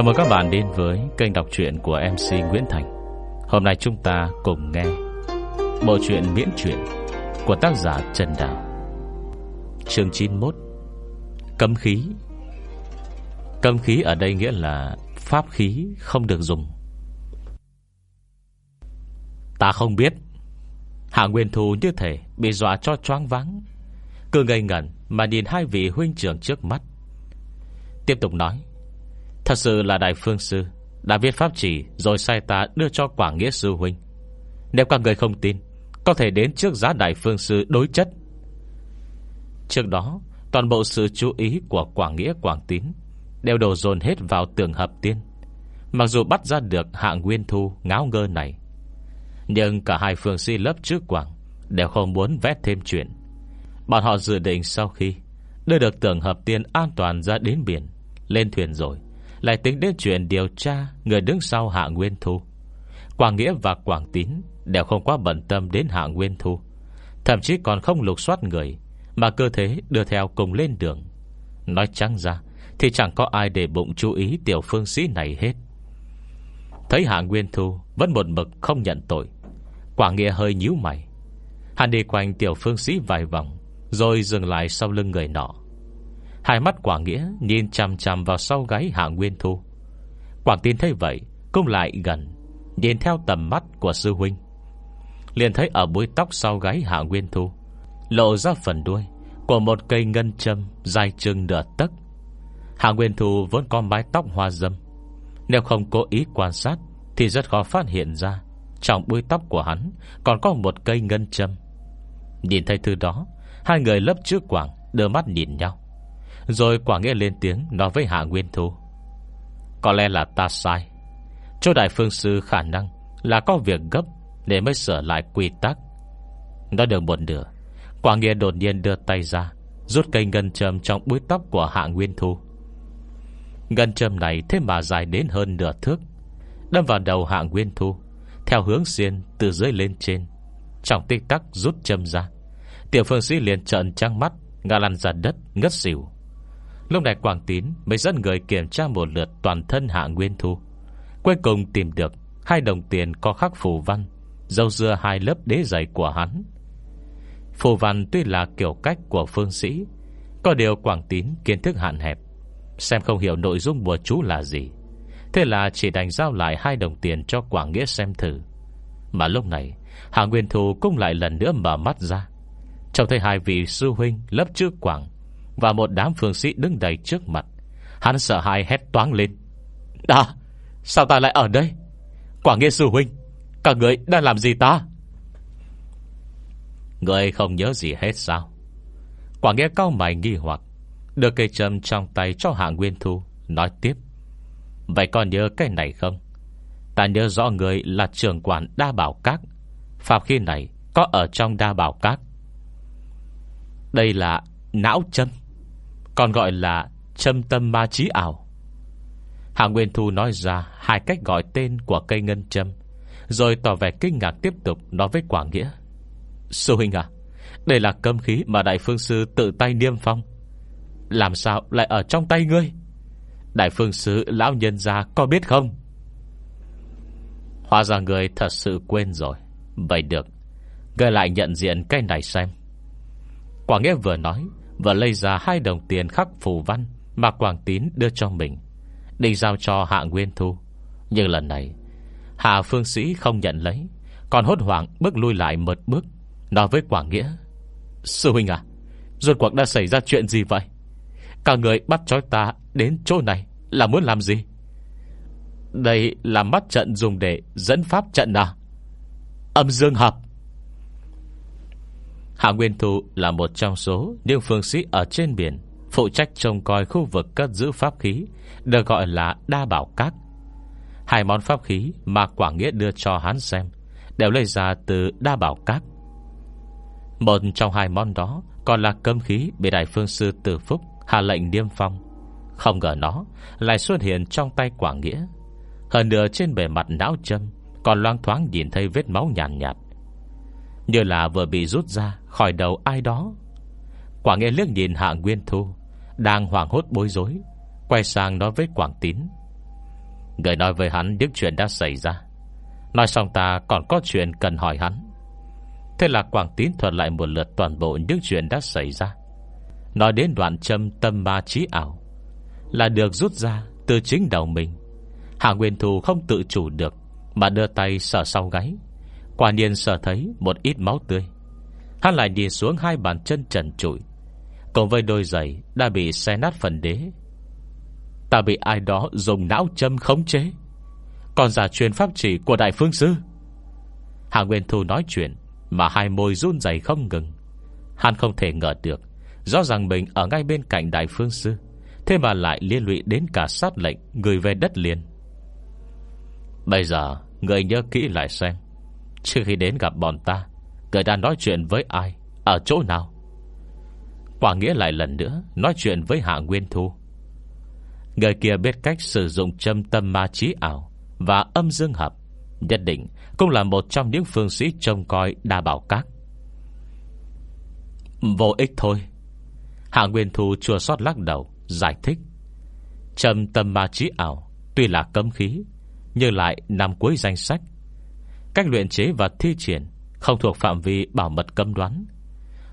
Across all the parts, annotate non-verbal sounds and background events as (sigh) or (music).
Chào mừng các bạn đến với kênh đọc truyện của MC Nguyễn Thành. Hôm nay chúng ta cùng nghe Bộ truyện miễn truyện Của tác giả Trần Đào Chương 91 Cấm khí. Cấm khí ở đây nghĩa là Pháp khí không được dùng. Ta không biết, Hạ Nguyên Thù như thể Bị dọa cho choáng váng, Cứ ngây ngẩn mà nhìn hai vị huynh trưởng trước mắt. Tiếp tục nói Thật sự là Đại Phương Sư. Đã viết pháp chỉ, rồi sai ta đưa cho Quảng Nghĩa Sư Huynh. Nếu các người không tin, Có thể đến trước giá Đại Phương Sư đối chất. Trước đó, Toàn bộ sự chú ý của Quảng Nghĩa Quảng Tín Đều đổ dồn hết vào tường hợp tiên. Mặc dù bắt ra được hạng nguyên thu ngáo ngơ này, Nhưng cả hai phương si lớp trước Quảng Đều không muốn vét thêm chuyện. Bọn họ dự định sau khi Đưa được tường hợp tiên an toàn ra đến biển, Lên thuyền rồi lại tính đến chuyện điều tra Người đứng sau Hạ Nguyên Thu. Quảng Nghĩa và Quảng Tín Đều không quá bận tâm đến Hạ Nguyên Thu, Thậm chí còn không lục soát người, Mà cơ thế đưa theo cùng lên đường. Nói trắng ra Thì chẳng có ai để bụng chú ý Tiểu phương sĩ này hết. Thấy Hạ Nguyên Thu Vẫn một mực không nhận tội, Quảng Nghĩa hơi nhíu mày. Hắn đi quanh tiểu phương sĩ vài vòng, Rồi dừng lại sau lưng người nọ. Hai mắt quả Nghĩa Nhìn chằm chằm vào sau gáy Hạ Nguyên Thu. Quảng tin thấy vậy, Cũng lại gần, Nhìn theo tầm mắt của sư huynh. Liền thấy ở búi tóc sau gáy Hạ Nguyên Thu, Lộ ra phần đuôi Của một cây ngân châm Dài chừng nửa tấc. Hạ Nguyên Thu vốn có mái tóc hoa dâm, Nếu không cố ý quan sát Thì rất khó phát hiện ra Trong búi tóc của hắn Còn có một cây ngân châm. Nhìn thấy thứ đó, Hai người lấp trước quảng Đưa mắt nhìn nhau rồi quả nghĩa lên tiếng Nói với Hạ Nguyên Thu. Có lẽ là ta sai. Chỗ đại phương sư khả năng Là có việc gấp Để mới sửa lại quy tắc. Nói được một nửa, Quả nghĩa đột nhiên đưa tay ra, Rút cây ngân châm trong búi tóc của Hạ Nguyên Thu. Ngân châm này thế mà dài đến hơn nửa thước, Đâm vào đầu Hạ Nguyên Thu, Theo hướng xiên từ dưới lên trên. Trong tích tắc rút châm ra, Tiểu phương sĩ liền trợn trăng mắt, Ngã lăn ra đất, ngất xỉu. Lúc này Quảng Tín mới dẫn người kiểm tra một lượt toàn thân Hạ Nguyên Thu. Cuối cùng tìm được hai đồng tiền có khắc phù văn, dâu dưa hai lớp đế giày của hắn. Phù văn tuy là kiểu cách của phương sĩ, có điều Quảng Tín kiến thức hạn hẹp, xem không hiểu nội dung bùa chú là gì. Thế là chỉ đành giao lại hai đồng tiền cho Quảng Nghĩa xem thử. Mà lúc này, Hạ Nguyên Thu cũng lại lần nữa mở mắt ra. Trông thấy hai vị sư huynh lớp trước Quảng và một đám phương sĩ đứng đầy trước mặt. Hắn sợ hãi hét toáng lên. Đã Sao ta lại ở đây? Quả nghĩa sư huynh Cả người đang làm gì ta? Người không nhớ gì hết sao? Quả nghĩa cao mày nghi hoặc, Đưa cây châm trong tay cho Hạ Nguyên Thu, Nói tiếp. Vậy còn nhớ cái này không? Ta nhớ rõ người là trưởng quản đa bảo các. Phạm khi này Có ở trong đa bảo các. Đây là não châm còn gọi là châm tâm ma trí ảo. Hạ Nguyên Thu nói ra Hai cách gọi tên của cây ngân châm, Rồi tỏ vẻ kinh ngạc tiếp tục Nói với Quảng Nghĩa. Sư huynh à Đây là cơm khí mà Đại Phương Sư tự tay niêm phong. Làm sao lại ở trong tay ngươi? Đại Phương Sư, Lão nhân gia có biết không? Hóa ra người thật sự quên rồi. Vậy được, Ngươi lại nhận diện cái này xem. Quảng Nghĩa vừa nói và lấy ra hai đồng tiền khắc phù văn Mà Quảng Tín đưa cho mình Định giao cho Hạ Nguyên Thu. Nhưng lần này, Hạ Phương Sĩ không nhận lấy, Còn hốt hoảng bước lui lại một bước, Nói với Quảng Nghĩa, Sư huynh à Rốt cuộc đã xảy ra chuyện gì vậy? Cả người bắt chói ta đến chỗ này Là muốn làm gì? Đây là mắt trận dùng để Dẫn pháp trận à? Âm dương hợp. Hạ Nguyên Thụ là một trong số những phương sĩ ở trên biển phụ trách trông coi khu vực cất giữ pháp khí được gọi là đa bảo các. Hai món pháp khí mà Quảng Nghĩa đưa cho hắn xem đều lấy ra từ đa bảo các. Một trong hai món đó còn là cơm khí bị đại phương sư Tử Phúc hạ lệnh niêm phong. Không ngờ nó lại xuất hiện trong tay Quảng Nghĩa. Hơn nữa trên bề mặt não châm còn loang thoáng nhìn thấy vết máu nhàn nhạt, nhạt. Như là vừa bị rút ra khỏi đầu ai đó. Quảng nghe liếc nhìn Hạ Nguyên Thu, Đang hoảng hốt bối rối, Quay sang nói với Quảng Tín. Người nói với hắn những chuyện đã xảy ra. Nói xong ta còn có chuyện cần hỏi hắn. Thế là Quảng Tín thuật lại một lượt toàn bộ những chuyện đã xảy ra. Nói đến đoạn châm tâm ma trí ảo, Là được rút ra từ chính đầu mình. Hạ Nguyên Thù không tự chủ được, Mà đưa tay sờ sau gáy. Quả nhiên sợ thấy một ít máu tươi. Hắn lại đi xuống hai bàn chân trần trụi. Cùng với đôi giày Đã bị xe nát phần đế. Ta bị ai đó dùng não châm khống chế. Còn giả truyền pháp chỉ của Đại Phương Sư. Hạ Nguyên Thu nói chuyện Mà hai môi run dày không ngừng. Hắn không thể ngờ được, Rõ ràng mình ở ngay bên cạnh Đại Phương Sư, Thế mà lại liên lụy đến cả sát lệnh Người về đất liền. Bây giờ, Người nhớ kỹ lại xem. Trước khi đến gặp bọn ta, Người đang nói chuyện với ai, Ở chỗ nào? Quả nghĩa lại lần nữa Nói chuyện với Hạ Nguyên Thu. Người kia biết cách sử dụng châm tâm ma trí ảo Và âm dương hợp, Nhất định cũng là một trong những phương sĩ trông coi đa bảo các. Vô ích thôi. Hạ Nguyên Thu chua sót lắc đầu, Giải thích. Trầm tâm ma trí ảo Tuy là cấm khí, Nhưng lại nằm cuối danh sách Cách luyện chế và thi triển Không thuộc phạm vi bảo mật cấm đoán.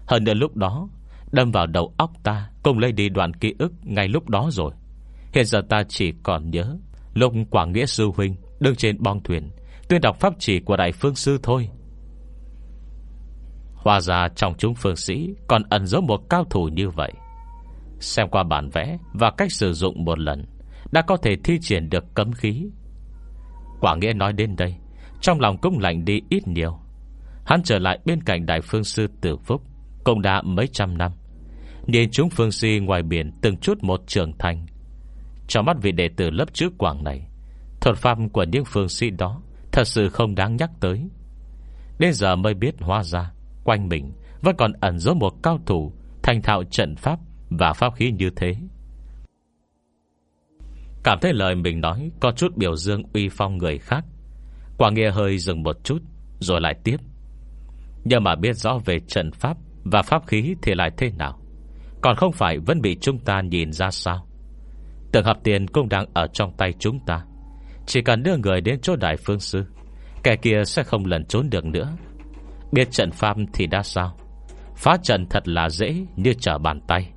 Hơn nữa lúc đó, Đâm vào đầu óc ta Cùng lấy đi đoạn ký ức ngay lúc đó rồi. Hiện giờ ta chỉ còn nhớ Lúc Quảng Nghĩa Sư Huynh Đứng trên bong thuyền, Tuyên đọc pháp chỉ của Đại Phương Sư thôi. Hòa ra trong chúng phương sĩ Còn ẩn giấu một cao thủ như vậy. Xem qua bản vẽ Và cách sử dụng một lần, Đã có thể thi triển được cấm khí. Quảng Nghĩa nói đến đây trong lòng cũng lạnh đi ít nhiều. Hắn trở lại bên cạnh Đại Phương Sư Tử Phúc, Cũng đã mấy trăm năm. Nhìn chúng phương si ngoài biển Từng chút một trưởng thành. Trong mắt vị đệ tử lớp trước quảng này, Thuật pháp của những phương si đó Thật sự không đáng nhắc tới. Đến giờ mới biết hóa ra, Quanh mình vẫn còn ẩn dấu một cao thủ Thành thạo trận pháp Và pháp khí như thế. Cảm thấy lời mình nói Có chút biểu dương uy phong người khác. Quả Nghĩa hơi dừng một chút, Rồi lại tiếp. Nhưng mà biết rõ về trận pháp Và pháp khí thì lại thế nào. Còn không phải vẫn bị chúng ta nhìn ra sao? Tượng hợp tiền cũng đang ở trong tay chúng ta. Chỉ cần đưa người đến chỗ đại phương sư, Kẻ kia sẽ không lần trốn được nữa. Biết trận pháp thì đã sao? Phá trận thật là dễ Như trở bàn tay.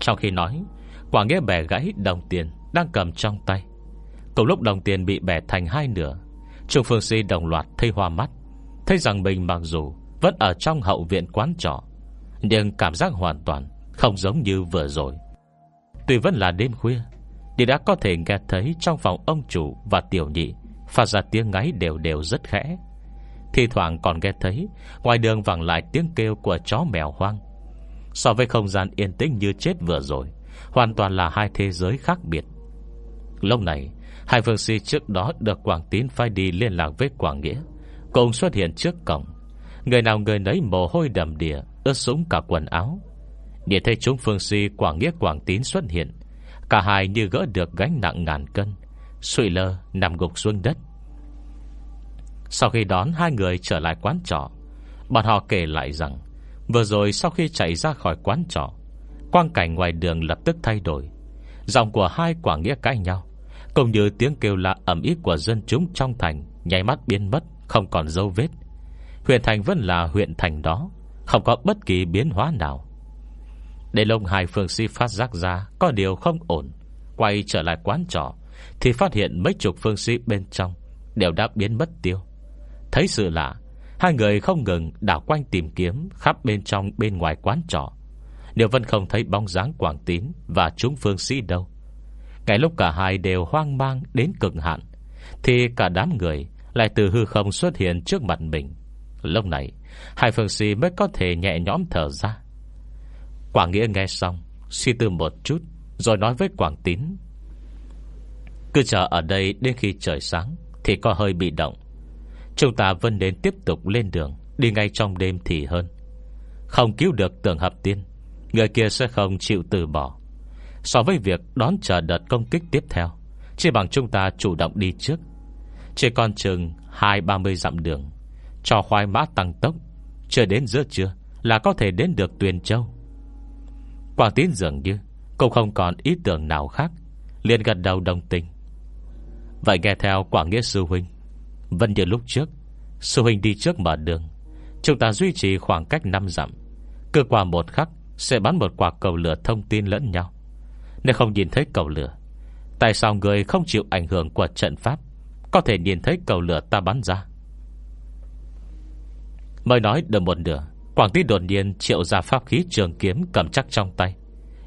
Trong khi nói Quả nghĩa bẻ gãy đồng tiền Đang cầm trong tay. Cùng lúc đồng tiền bị bẻ thành hai nửa Trung Phương Si đồng loạt thấy hoa mắt, Thấy rằng mình mặc dù Vẫn ở trong hậu viện quán trọ, Nhưng cảm giác hoàn toàn Không giống như vừa rồi. Tuy vẫn là đêm khuya thì đã có thể nghe thấy trong phòng ông chủ Và tiểu nhị Phát ra tiếng ngáy đều đều rất khẽ. Thì thoảng còn nghe thấy Ngoài đường vẳng lại tiếng kêu của chó mèo hoang. So với không gian yên tĩnh như chết vừa rồi, Hoàn toàn là hai thế giới khác biệt. Lúc này Hai phương sĩ trước đó được Quảng Tín phải đi liên lạc với Quảng Nghĩa. Cùng xuất hiện trước cổng. Người nào người nấy mồ hôi đầm đìa, Ướt súng cả quần áo. Nhìn thấy chúng phương sĩ Quảng Nghĩa, Quảng Tín xuất hiện. Cả hai như gỡ được gánh nặng ngàn cân. Sụy lơ, nằm gục xuống đất. Sau khi đón hai người trở lại quán trọ, Bọn họ kể lại rằng, Vừa rồi sau khi chạy ra khỏi quán trọ, Quang cảnh ngoài đường lập tức thay đổi. Dòng của hai quả nghĩa cãi nhau. Cũng như tiếng kêu lạ ẩm ý của dân chúng trong thành, Nháy mắt biến mất, Không còn dấu vết. Huyện thành vẫn là huyện thành đó, Không có bất kỳ biến hóa nào. Để lông hai phương si phát giác ra, Có điều không ổn. Quay trở lại quán trọ, Thì phát hiện mấy chục phương sĩ bên trong Đều đã biến mất tiêu. Thấy sự lạ, Hai người không ngừng đảo quanh tìm kiếm Khắp bên trong bên ngoài quán trọ. Đều vẫn không thấy bóng dáng Quảng Tín Và chúng phương sĩ đâu. Ngay lúc cả hai đều hoang mang đến cực hạn, Thì cả đám người Lại từ hư không xuất hiện trước mặt mình. Lúc này, Hai phương sĩ mới có thể nhẹ nhõm thở ra. Quảng Nghĩa nghe xong, Suy tư một chút, Rồi nói với Quảng Tín. Cứ chờ ở đây đến khi trời sáng Thì có hơi bị động. Chúng ta vẫn nên tiếp tục lên đường, Đi ngay trong đêm thì hơn. Không cứu được tường hợp tiên, Người kia sẽ không chịu từ bỏ. So với việc đón chờ đợt công kích tiếp theo. Chỉ bằng chúng ta chủ động đi trước. Chỉ còn chừng Hai, ba mươi dặm đường, Cho khoai mã tăng tốc. Chưa đến giữa trưa Là có thể đến được Tuyền Châu. Quảng tín dường như Cũng không còn ý tưởng nào khác, liền gật đầu đồng tình. Vậy nghe theo Quảng Nghĩa Sư Huynh, Vẫn như lúc trước, Sư Huynh đi trước mở đường. Chúng ta duy trì khoảng cách 5 dặm. Cứ qua một khắc Sẽ bắn một quả cầu lửa thông tin lẫn nhau nên không nhìn thấy cầu lửa, Tại sao người không chịu ảnh hưởng của trận pháp? Có thể nhìn thấy cầu lửa ta bắn ra. Mới nói được một nửa, Quảng Tí đột nhiên triệu ra pháp khí trường kiếm Cầm chắc trong tay,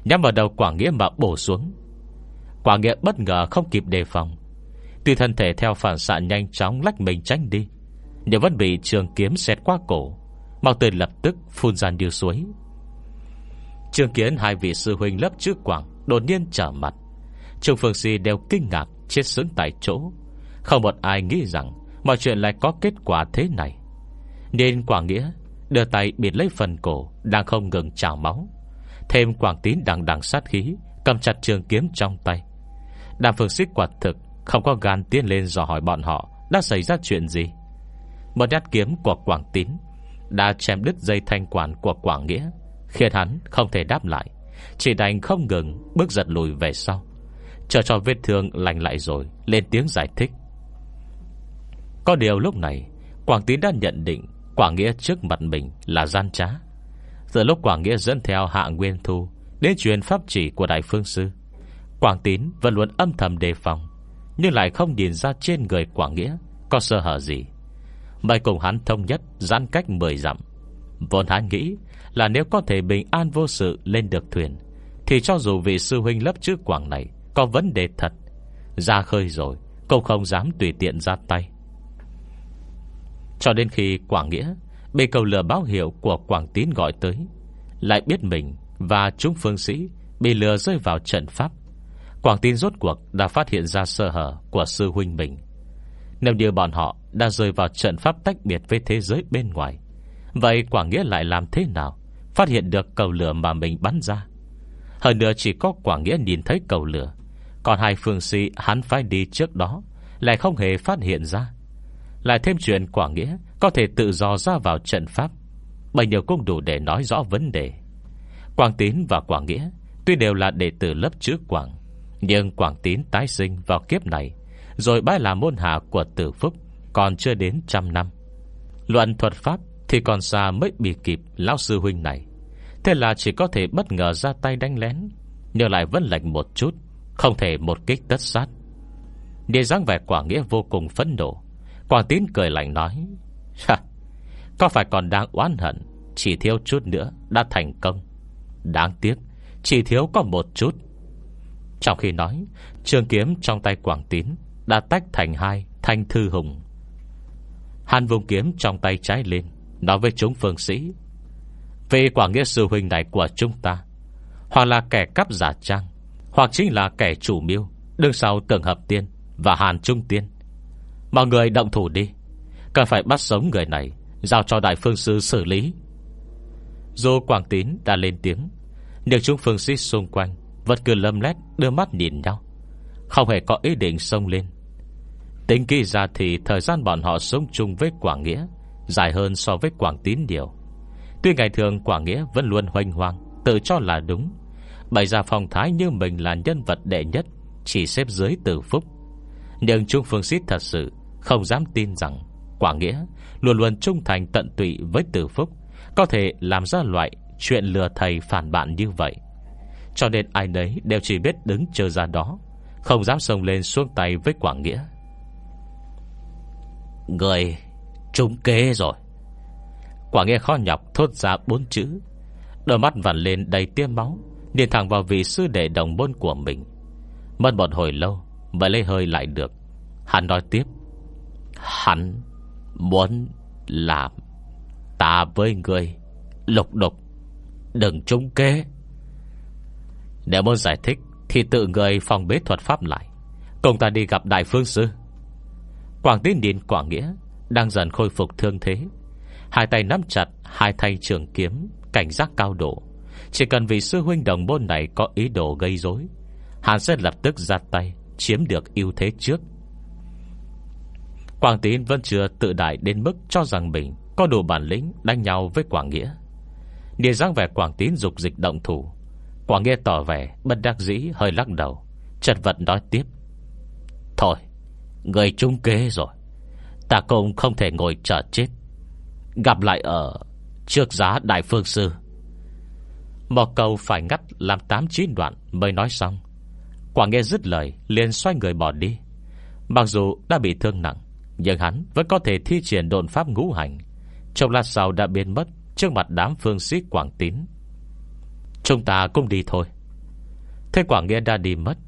Nhắm vào đầu Quảng Nghĩa mà bổ xuống. Quảng Nghĩa bất ngờ không kịp đề phòng. Tuy thân thể theo phản xạ nhanh chóng Lách mình tránh đi, Nhưng vẫn bị trường kiếm xét qua cổ Mau tươi lập tức phun ra như suối. Trường kiến hai vị sư huynh lớp trước Quảng Đột nhiên trở mặt. Trung Phương Si đều kinh ngạc, Chết sững tại chỗ. Không một ai nghĩ rằng Mọi chuyện lại có kết quả thế này. Nên Quảng Nghĩa Đưa tay bịt lấy phần cổ, Đang không ngừng trào máu. Thêm Quảng Tín đằng đằng sát khí, Cầm chặt trường kiếm trong tay. Đàm phương xích quả thực Không có gan tiến lên dò hỏi bọn họ Đã xảy ra chuyện gì. Một nhát kiếm của Quảng Tín Đã chém đứt dây thanh quản của Quảng Nghĩa, Khiến hắn không thể đáp lại. Chỉ đành không ngừng bước giật lùi về sau. Chờ cho vết thương lành lại rồi, Lên tiếng giải thích. Có điều lúc này, Quảng Tín đã nhận định Quảng Nghĩa trước mặt mình là gian trá. Giờ lúc Quảng Nghĩa dẫn theo Hạ Nguyên Thu Đến truyền pháp chỉ của Đại Phương Sư, Quảng Tín vẫn luôn âm thầm đề phòng, Nhưng lại không nhìn ra trên người Quảng Nghĩa Có sơ hở gì. Mày cùng hắn thông nhất Giãn cách 10 dặm, Vốn hắn nghĩ là nếu có thể bình an vô sự Lên được thuyền, Thì cho dù vị sư huynh lớp chữ Quảng này Có vấn đề thật, Ra khơi rồi Cũng không dám tùy tiện ra tay. Cho đến khi Quảng Nghĩa Bị cầu lừa báo hiệu của Quảng Tín gọi tới, Lại biết mình Và chúng phương sĩ Bị lừa rơi vào trận pháp, Quảng Tín rốt cuộc đã phát hiện ra sơ hở Của sư huynh mình. Nếu như bọn họ đã rơi vào trận pháp tách biệt Với thế giới bên ngoài, Vậy Quảng Nghĩa lại làm thế nào? Phát hiện được cầu lửa mà mình bắn ra. Hơn nữa chỉ có Quảng Nghĩa nhìn thấy cầu lửa. Còn hai phương sĩ hắn phải đi trước đó, Lại không hề phát hiện ra. Lại thêm chuyện Quảng Nghĩa Có thể tự do ra vào trận pháp. Bấy nhiều cũng đủ để nói rõ vấn đề. Quảng Tín và Quảng Nghĩa Tuy đều là đệ tử lớp chữ Quảng, Nhưng Quảng Tín tái sinh vào kiếp này, Rồi bái là môn hạ của tử phúc Còn chưa đến trăm năm. Luận thuật pháp thì còn xa mới bị kịp Lão sư huynh này. Thế là chỉ có thể bất ngờ ra tay đánh lén, Nhưng lại vẫn lạnh một chút, Không thể một kích tất sát. Địa dáng vẻ quả Nghĩa vô cùng phấn nộ Quảng Tín cười lạnh nói Có phải còn đang oán hận, Chỉ thiếu chút nữa đã thành công. Đáng tiếc, Chỉ thiếu có một chút. Trong khi nói, Trường kiếm trong tay Quảng Tín Đã tách thành hai thanh thư hùng. Hàn vùng kiếm trong tay trái lên Nói với chúng phương sĩ, Vì Quảng Nghĩa sư huynh này của chúng ta, Hoặc là kẻ cắp giả trang, Hoặc chính là kẻ chủ mưu, Đương sau tưởng hợp tiên Và hàn trung tiên. Mọi người động thủ đi, Cần phải bắt sống người này, Giao cho đại phương sư xử lý. Dù Quảng Tín đã lên tiếng, Nhưng chúng phương sĩ xung quanh Vẫn cứ lâm lét đưa mắt nhìn nhau, Không hề có ý định xông lên. Tính kỳ ra thì Thời gian bọn họ sống chung với Quảng Nghĩa Dài hơn so với Quảng Tín nhiều. Tuy ngày thường Quảng Nghĩa vẫn luôn hoành hoang, Tự cho là đúng. Bày ra phong thái như mình là nhân vật đệ nhất, Chỉ xếp dưới từ phúc. Nhưng Trung Phương Xít thật sự Không dám tin rằng Quảng Nghĩa luôn luôn trung thành tận tụy với từ phúc, Có thể làm ra loại Chuyện lừa thầy phản bạn như vậy. Cho nên ai nấy đều chỉ biết đứng chờ ra đó, Không dám sông lên xuống tay với Quảng Nghĩa. Người trúng kế rồi. Quả nghe khó nhọc thốt ra bốn chữ. Đôi mắt vằn lên đầy tiêm máu Điền thẳng vào vị sư đệ đồng môn của mình. Mất một hồi lâu Mới lấy hơi lại được. Hắn nói tiếp. Hắn muốn làm Ta với người Lục đục. Đừng trúng kế. Nếu muốn giải thích Thì tự người phòng bế thuật pháp lại. Cùng ta đi gặp đại phương sư. Quảng tín nhìn Quảng Nghĩa. Đang dần khôi phục thương thế Hai tay nắm chặt Hai tay trường kiếm Cảnh giác cao độ Chỉ cần vị sư huynh đồng môn này Có ý đồ gây rối Hắn sẽ lập tức ra tay Chiếm được ưu thế trước Quảng Tín vẫn chưa tự đại đến mức cho rằng mình có đủ bản lĩnh đánh nhau với Quảng Nghĩa. Địa dáng vẻ Quảng Tín dục dịch động thủ. Quảng Nghĩa tỏ vẻ bất đắc dĩ hơi lắc đầu. Chật vật nói tiếp. Thôi, Người trung kế rồi Ta cũng không thể ngồi chờ chết. Gặp lại ở Trước giá đại phương sư. Một câu phải ngắt Làm tám chín đoạn mới nói xong. Quả nghe dứt lời, liền xoay người bỏ đi. Mặc dù đã bị thương nặng, Nhưng hắn vẫn có thể thi triển đồn pháp ngũ hành. Trong lát sau đã biến mất Trước mặt đám phương sĩ Quảng Tín. Chúng ta cũng đi thôi. Thế Quảng Nghĩa đã đi mất,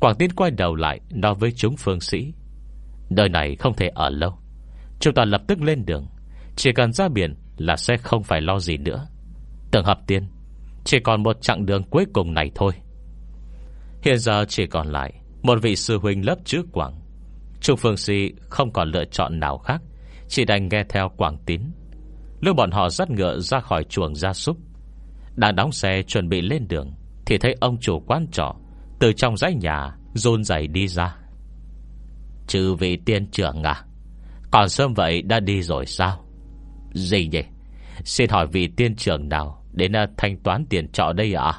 Quảng Tín quay đầu lại Nói với chúng phương sĩ. Đời này không thể ở lâu. Chúng ta lập tức lên đường. Chỉ cần ra biển là sẽ không phải lo gì nữa. Tưởng hợp tiên, Chỉ còn một chặng đường cuối cùng này thôi. Hiện giờ chỉ còn lại Một vị sư huynh lớp trước Quảng. Trung Phương Si không còn lựa chọn nào khác, Chỉ đành nghe theo Quảng Tín. Lúc bọn họ dắt ngựa ra khỏi chuồng gia súc Đang đóng xe chuẩn bị lên đường, Thì thấy ông chủ quán trọ Từ trong dãy nhà rôn dày đi ra. Trừ vị tiên trưởng à còn sớm vậy đã đi rồi sao? Gì nhỉ? Xin hỏi vị tiên trưởng nào Đến ờ, thanh toán tiền trọ đây à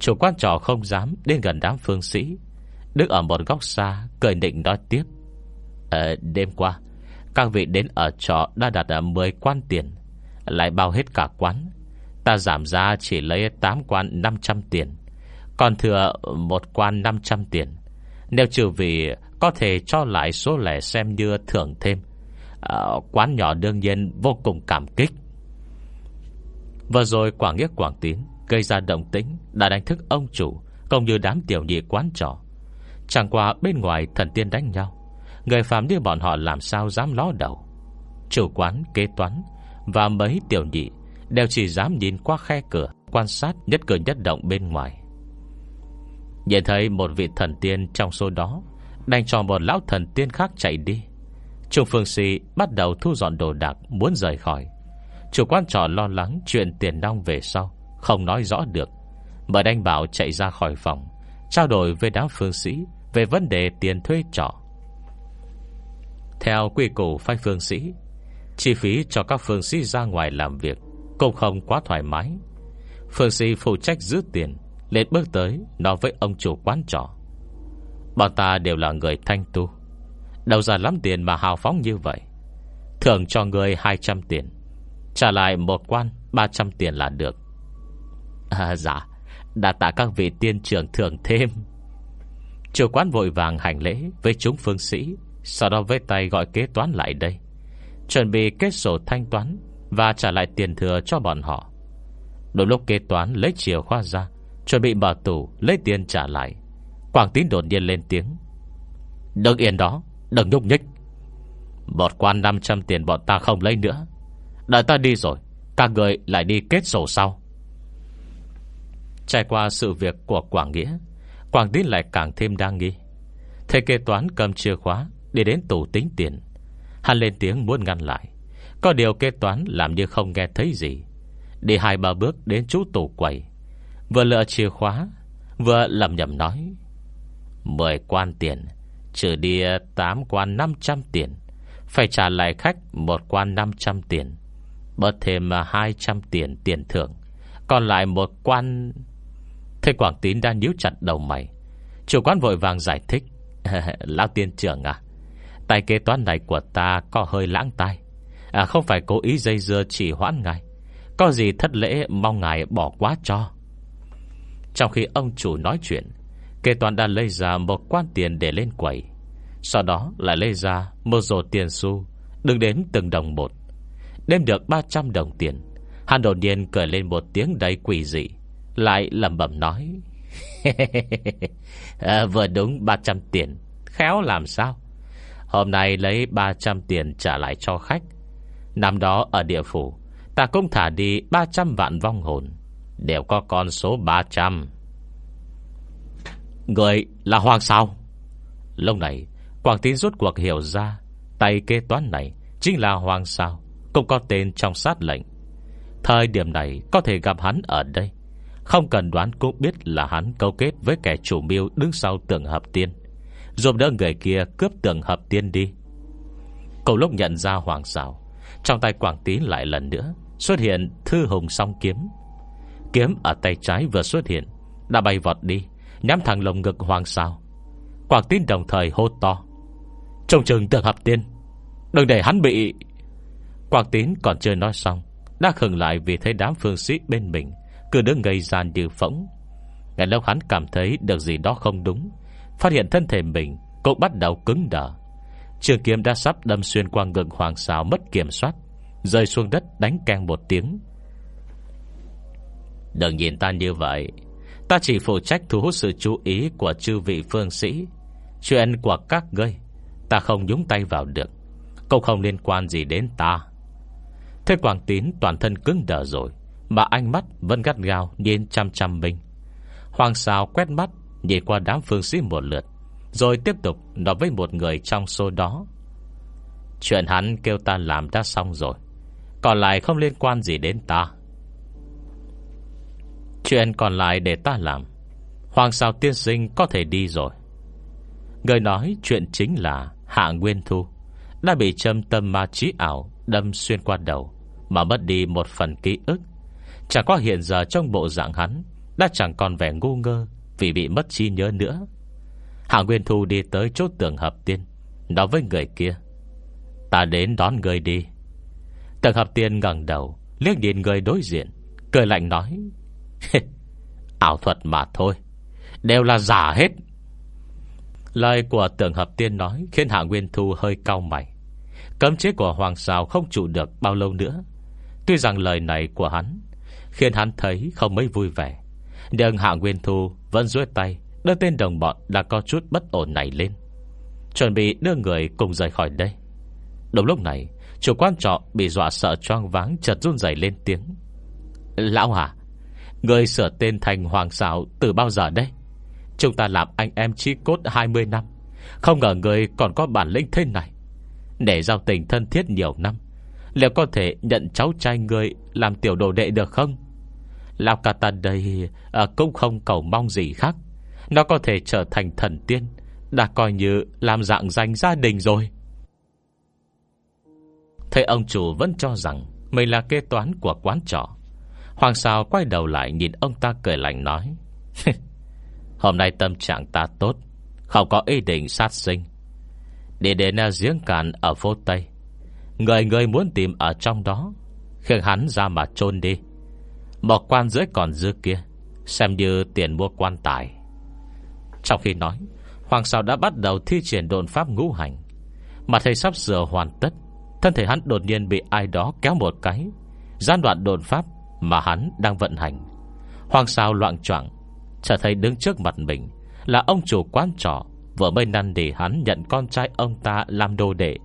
Chủ quan trò không dám Đến gần đám phương sĩ. Đứng ở một góc xa Cười định nói tiếp. À, Đêm qua Các vị đến ở trọ đã đặt ờ, 10 quan tiền Lại bao hết cả quán. Ta giảm ra chỉ lấy 8 quan 500 tiền Còn thừa một quan 500 tiền. Nếu trừ vì có thể cho lại số lẻ xem như thưởng thêm. À, Quán nhỏ đương nhiên vô cùng cảm kích. Vừa rồi Quảng Nghĩa Quảng Tín Gây ra động tĩnh Đã đánh thức ông chủ cùng như đám tiểu nhị quán trò Chẳng qua bên ngoài thần tiên đánh nhau Người phàm như bọn họ làm sao dám ló đầu. Chủ quán kế toán Và mấy tiểu nhị Đều chỉ dám nhìn qua khe cửa Quan sát nhất cử nhất động bên ngoài. Nhìn thấy một vị thần tiên trong số đó Đành cho một lão thần tiên khác chạy đi. Trung Phương sĩ bắt đầu thu dọn đồ đạc, Muốn rời khỏi. Chủ quan trò lo lắng chuyện tiền nong về sau, Không nói rõ được. Mở đanh bảo chạy ra khỏi phòng, Trao đổi với đám phương sĩ Về vấn đề tiền thuê trọ. Theo quy củ phái phương sĩ, Chi phí cho các phương sĩ ra ngoài làm việc Cũng không quá thoải mái. Phương sĩ phụ trách giữ tiền, Lên bước tới Nói với ông chủ quán trọ. Bọn ta đều là người thanh tu. Đâu ra lắm tiền mà hào phóng như vậy. Thưởng cho người 200 tiền, Trả lại một quan 300 tiền là được. À dạ Đã tạ các vị tiên trưởng thưởng thêm. Chủ quán vội vàng hành lễ Với chúng phương sĩ, Sau đó với tay gọi kế toán lại đây. Chuẩn bị kết sổ thanh toán Và trả lại tiền thừa cho bọn họ. Đúng lúc kế toán lấy chìa khoa ra, Chuẩn bị mở tủ, Lấy tiền trả lại. Quảng tín đột nhiên lên tiếng. Đừng yên đó, Đừng nhúc nhích. Bọt quan 500 tiền bọn ta không lấy nữa. Đợi ta đi rồi, Các người lại đi kết sổ sau. Trải qua sự việc của Quảng Nghĩa, Quảng Tín lại càng thêm đa nghi. Thầy kế toán cầm chìa khóa Đi đến tủ tính tiền. Hắn lên tiếng muốn ngăn lại. Có điều kế toán làm như không nghe thấy gì. Đi hai ba bước đến chú tủ quầy. Vừa lựa chìa khóa, Vừa lầm nhầm nói. Mười quan tiền Trừ đi ờ, tám quan 500 tiền. Phải trả lại khách Một quan 500 tiền Bớt thêm ờ, 200 tiền tiền thưởng. Còn lại một quan Thế Quảng Tín đã níu chặt đầu mày. Chủ quán vội vàng giải thích (laughs) Lão tiên trưởng à Tài kế toán này của ta có hơi lãng tai. À, Không phải cố ý dây dưa chỉ hoãn ngài Có gì thất lễ mong ngài bỏ quá cho. Trong khi ông chủ nói chuyện Kê toàn đã lấy ra một quan tiền để lên quầy. Sau đó lại lấy ra một rổ tiền xu Đừng đến từng đồng một. Đêm được 300 đồng tiền Hắn đột nhiên cười lên một tiếng đầy quỷ dị Lại lầm bẩm nói à, (laughs) Vừa đúng 300 tiền Khéo làm sao? Hôm nay lấy 300 tiền trả lại cho khách. Năm đó ở địa phủ Ta cũng thả đi 300 vạn vong hồn Đều có con số 300 Người là Hoàng sao? Lúc này, Quảng tín rút cuộc hiểu ra Tay kế toán này Chính là Hoàng sao, Cũng có tên trong sát lệnh. Thời điểm này có thể gặp hắn ở đây. Không cần đoán cũng biết là hắn câu kết với kẻ chủ mưu đứng sau tường hợp tiên. Giúp đỡ người kia cướp tường hợp tiên đi. Cầu lúc nhận ra hoàng sao, Trong tay Quảng Tín lại lần nữa Xuất hiện thư hùng song kiếm. Kiếm ở tay trái vừa xuất hiện, Đã bay vọt đi. Nhắm thẳng lồng ngực hoàng sao Quảng Tín đồng thời hô to. Trông chừng tượng hợp tiên. Đừng để hắn bị Quang tín còn chưa nói xong, Đã khừng lại vì thấy đám phương sĩ bên mình Cứ đứng ngây gian như phỗng. Ngay lúc hắn cảm thấy được gì đó không đúng, Phát hiện thân thể mình Cũng bắt đầu cứng đờ. Trường kiếm đã sắp đâm xuyên qua ngực hoàng xào mất kiểm soát, Rơi xuống đất đánh keng một tiếng. Đừng nhìn ta như vậy. Ta chỉ phụ trách thu hút sự chú ý Của chư vị phương sĩ Chuyện của các ngươi. Ta không nhúng tay vào được. Cũng không liên quan gì đến ta. Thế Quảng Tín toàn thân cứng đờ rồi, Mà ánh mắt vẫn gắt gao Nhìn chăm chăm mình. Hoàng sao quét mắt, Nhìn qua đám phương sĩ một lượt, Rồi tiếp tục nói với một người trong số đó. Chuyện hắn kêu ta làm đã xong rồi, Còn lại không liên quan gì đến ta. Chuyện còn lại để ta làm. Hoàng sao tiên sinh có thể đi rồi. Người nói chuyện chính là Hạ Nguyên Thu. Đã bị châm tâm ma trí ảo Đâm xuyên qua đầu, Mà mất đi một phần ký ức. Chẳng có hiện giờ trong bộ dạng hắn, Đã chẳng còn vẻ ngu ngơ Vì bị mất trí nhớ nữa. Hạ Nguyên Thu đi tới chỗ tường hợp tiên, Nói với người kia, Ta đến đón người đi. Tường hợp tiên ngẩng đầu, Liếc nhìn người đối diện, Cười lạnh nói Ảo thuật mà thôi, Đều là giả hết. Lời của tưởng hợp tiên nói Khiến Hạ Nguyên Thu hơi cao mày. Cấm chế của Hoàng Sào không trụ được bao lâu nữa. Tuy rằng lời này của hắn Khiến hắn thấy không mấy vui vẻ, Nhưng Hạ Nguyên Thu vẫn duỗi tay Đưa tên đồng bọn đã có chút bất ổn này lên. Chuẩn bị đưa người cùng rời khỏi đây. Đúng lúc này, Chủ quan trọ bị dọa sợ choang váng Chật run dày lên tiếng. Lão hả Người sửa tên thành Hoàng Sảo từ bao giờ đây Chúng ta làm anh em chi cốt 20 năm. Không ngờ người còn có bản lĩnh thế này. Để giao tình thân thiết nhiều năm Liệu có thể nhận cháu trai người Làm tiểu đồ đệ được không? Lào Cà Tàn đây à, Cũng không cầu mong gì khác. Nó có thể trở thành thần tiên Đã coi như làm dạng danh gia đình rồi. Thầy ông chủ vẫn cho rằng Mình là kế toán của quán trọ. Hoàng Sào quay đầu lại nhìn ông ta cười lạnh nói Hôm nay tâm trạng ta tốt, Không có ý định sát sinh. Đi đến à, giếng cạn ở phố Tây, Người người muốn tìm ở trong đó, Khiến hắn ra mà chôn đi. Một quan dưới còn dư kia, Xem như tiền mua quan tài. Trong khi nói, Hoàng Sào đã bắt đầu thi triển đồn pháp ngũ hành. Mà thầy sắp sửa hoàn tất, Thân thể hắn đột nhiên bị ai đó kéo một cái gian đoạn đồn pháp mà hắn đang vận hành. Hoàng sao loạn trọng Trở thấy đứng trước mặt mình Là ông chủ quán trọ, Vừa mới năn để hắn nhận con trai ông ta làm đồ đệ.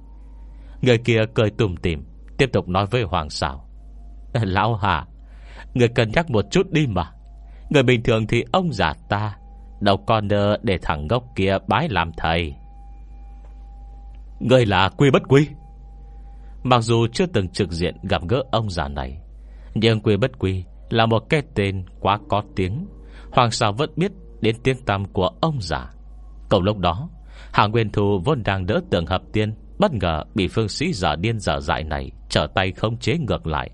Người kia cười tùm tìm, Tiếp tục nói với Hoàng Sào (laughs) Lão Hà, Người cần nhắc một chút đi mà. Người bình thường thì ông già ta, Đâu con đơ để thằng ngốc kia bái làm thầy. Người là quy bất quy? Mặc dù chưa từng trực diện gặp gỡ ông già này nhưng quy bất quy Là một cái tên quá có tiếng. Hoàng sao vẫn biết đến tiếng tăm của ông già. Cậu lúc đó, Hạ Nguyên Thu vốn đang đỡ tượng hợp tiên, Bất ngờ bị phương sĩ giả điên giả dại này Trở tay không chế ngược lại.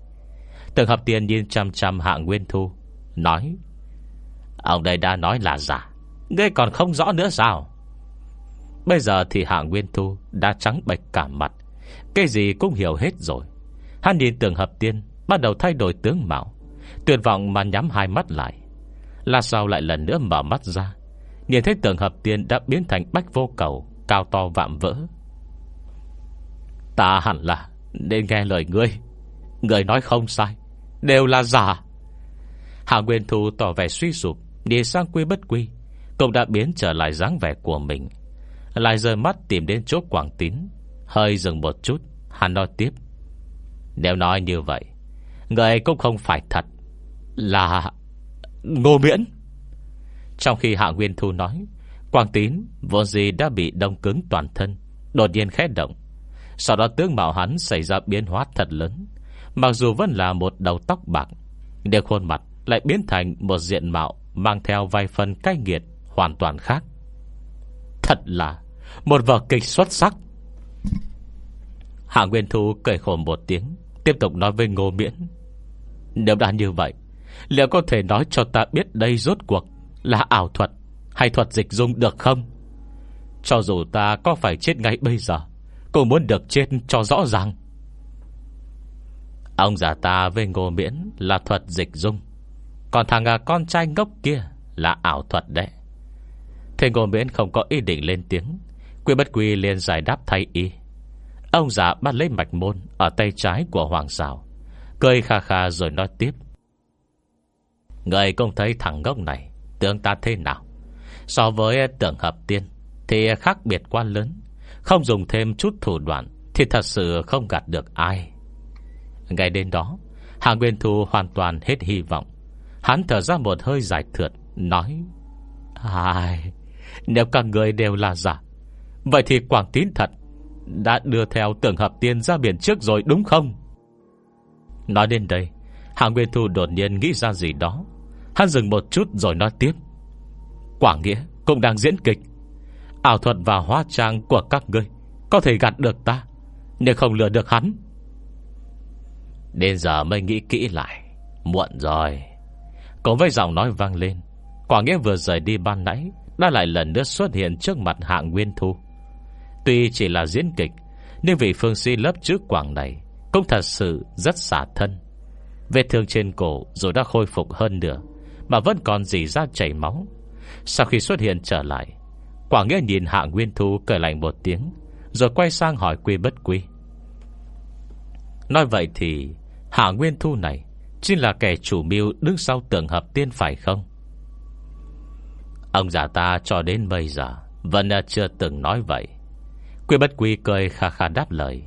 Tượng hợp tiên nhìn chăm chăm Hạ Nguyên Thu, Nói, Ông đây đã nói là giả, Ngươi còn không rõ nữa sao? Bây giờ thì Hạ Nguyên Thu Đã trắng bạch cả mặt, Cái gì cũng hiểu hết rồi. Hắn nhìn tượng hợp tiên Bắt đầu thay đổi tướng mạo. Tuyệt vọng mà nhắm hai mắt lại. Là sao lại lần nữa mở mắt ra? Nhìn thấy tường hợp tiên đã biến thành bách vô cầu, Cao to vạm vỡ. Ta hẳn là Nên nghe lời ngươi. Người nói không sai, Đều là giả. Hạ Nguyên Thu tỏ vẻ suy sụp, Đi sang quy bất quy, Cũng đã biến trở lại dáng vẻ của mình. Lại rời mắt tìm đến chỗ Quảng Tín, Hơi dừng một chút, Hắn nói tiếp. Nếu nói như vậy Người cũng không phải thật. Là Ngô Miễn. Trong khi Hạ Nguyên Thu nói, Quang Tín vốn gì đã bị đông cứng toàn thân, Đột nhiên khẽ động. Sau đó tướng mạo hắn xảy ra biến hóa thật lớn. Mặc dù vẫn là một đầu tóc bạc đều khuôn mặt lại biến thành một diện mạo Mang theo vài phần cay nghiệt, Hoàn toàn khác. Thật là Một vở kịch xuất sắc. Hạ Nguyên Thu cười khổ một tiếng, Tiếp tục nói với Ngô Miễn. Nếu đã như vậy Liệu có thể nói cho ta biết đây rốt cuộc Là ảo thuật hay thuật dịch dung được không? Cho dù ta có phải chết ngay bây giờ cô muốn được chết cho rõ ràng. Ông già ta với ngô miễn Là thuật dịch dung. Còn thằng à, con trai ngốc kia Là ảo thuật đấy. Thế ngô miễn không có ý định lên tiếng Quy bất quy liền giải đáp thay y. Ông già bắt lấy mạch môn Ở tay trái của Hoàng xào. Cười kha kha rồi nói tiếp. Người cũng thấy thằng ngốc này Tưởng ta thế nào? So với tưởng hợp tiên, Thì khác biệt quá lớn. Không dùng thêm chút thủ đoạn, Thì thật sự không gạt được ai. Ngay đến đó Hạ Nguyên Thu hoàn toàn hết hy vọng. Hắn thở ra một hơi dài thượt, Nói, Ai, Nếu các người đều là giả, Vậy thì Quảng Tín thật Đã đưa theo tưởng hợp tiên ra biển trước rồi đúng không? Nói đến đây, Hạ Nguyên Thu đột nhiên nghĩ ra gì đó. Hắn dừng một chút rồi nói tiếp. Quảng Nghĩa cũng đang diễn kịch. Ảo thuật và hóa trang của các ngươi Có thể gạt được ta, Nhưng không lừa được hắn. Đến giờ mới nghĩ kỹ lại, Muộn rồi. Cùng với giọng nói vang lên Quảng Nghĩa vừa rời đi ban nãy, Đã lại lần nữa xuất hiện trước mặt hạng Nguyên Thu. Tuy chỉ là diễn kịch, Nhưng vị phương si lớp trước Quảng này cũng thật sự rất xả thân. Vết thương trên cổ rồi đã khôi phục hơn nữa Mà vẫn còn dì ra chảy máu. Sau khi xuất hiện trở lại, quả Nghĩa nhìn Hạ Nguyên Thu cười lạnh một tiếng, Rồi quay sang hỏi quy bất quy. Nói vậy thì Hạ Nguyên Thu này Chính là kẻ chủ mưu đứng sau tường hợp tiên phải không? Ông già ta cho đến bây giờ Vẫn chưa từng nói vậy. Quy bất quy cười khà khà đáp lời.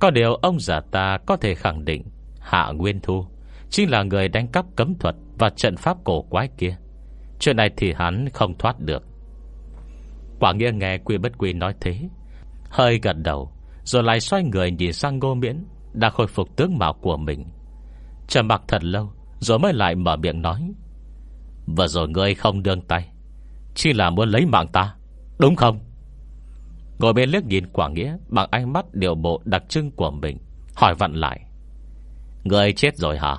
Có điều ông già ta có thể khẳng định, Hạ Nguyên Thu Chính là người đánh cắp cấm thuật Và trận pháp cổ quái kia. Chuyện này thì hắn không thoát được. Quả nghĩa nghe quy bất quy nói thế, Hơi gật đầu, Rồi lại xoay người nhìn sang ngô miễn, Đã khôi phục tướng mạo của mình. Trầm mặc thật lâu, Rồi mới lại mở miệng nói, Vừa rồi ngươi không đương tay, Chỉ là muốn lấy mạng ta, Đúng không? Ngồi bên liếc nhìn Quả Nghĩa Bằng ánh mắt điều bộ đặc trưng của mình, Hỏi vặn lại. Người chết rồi hả?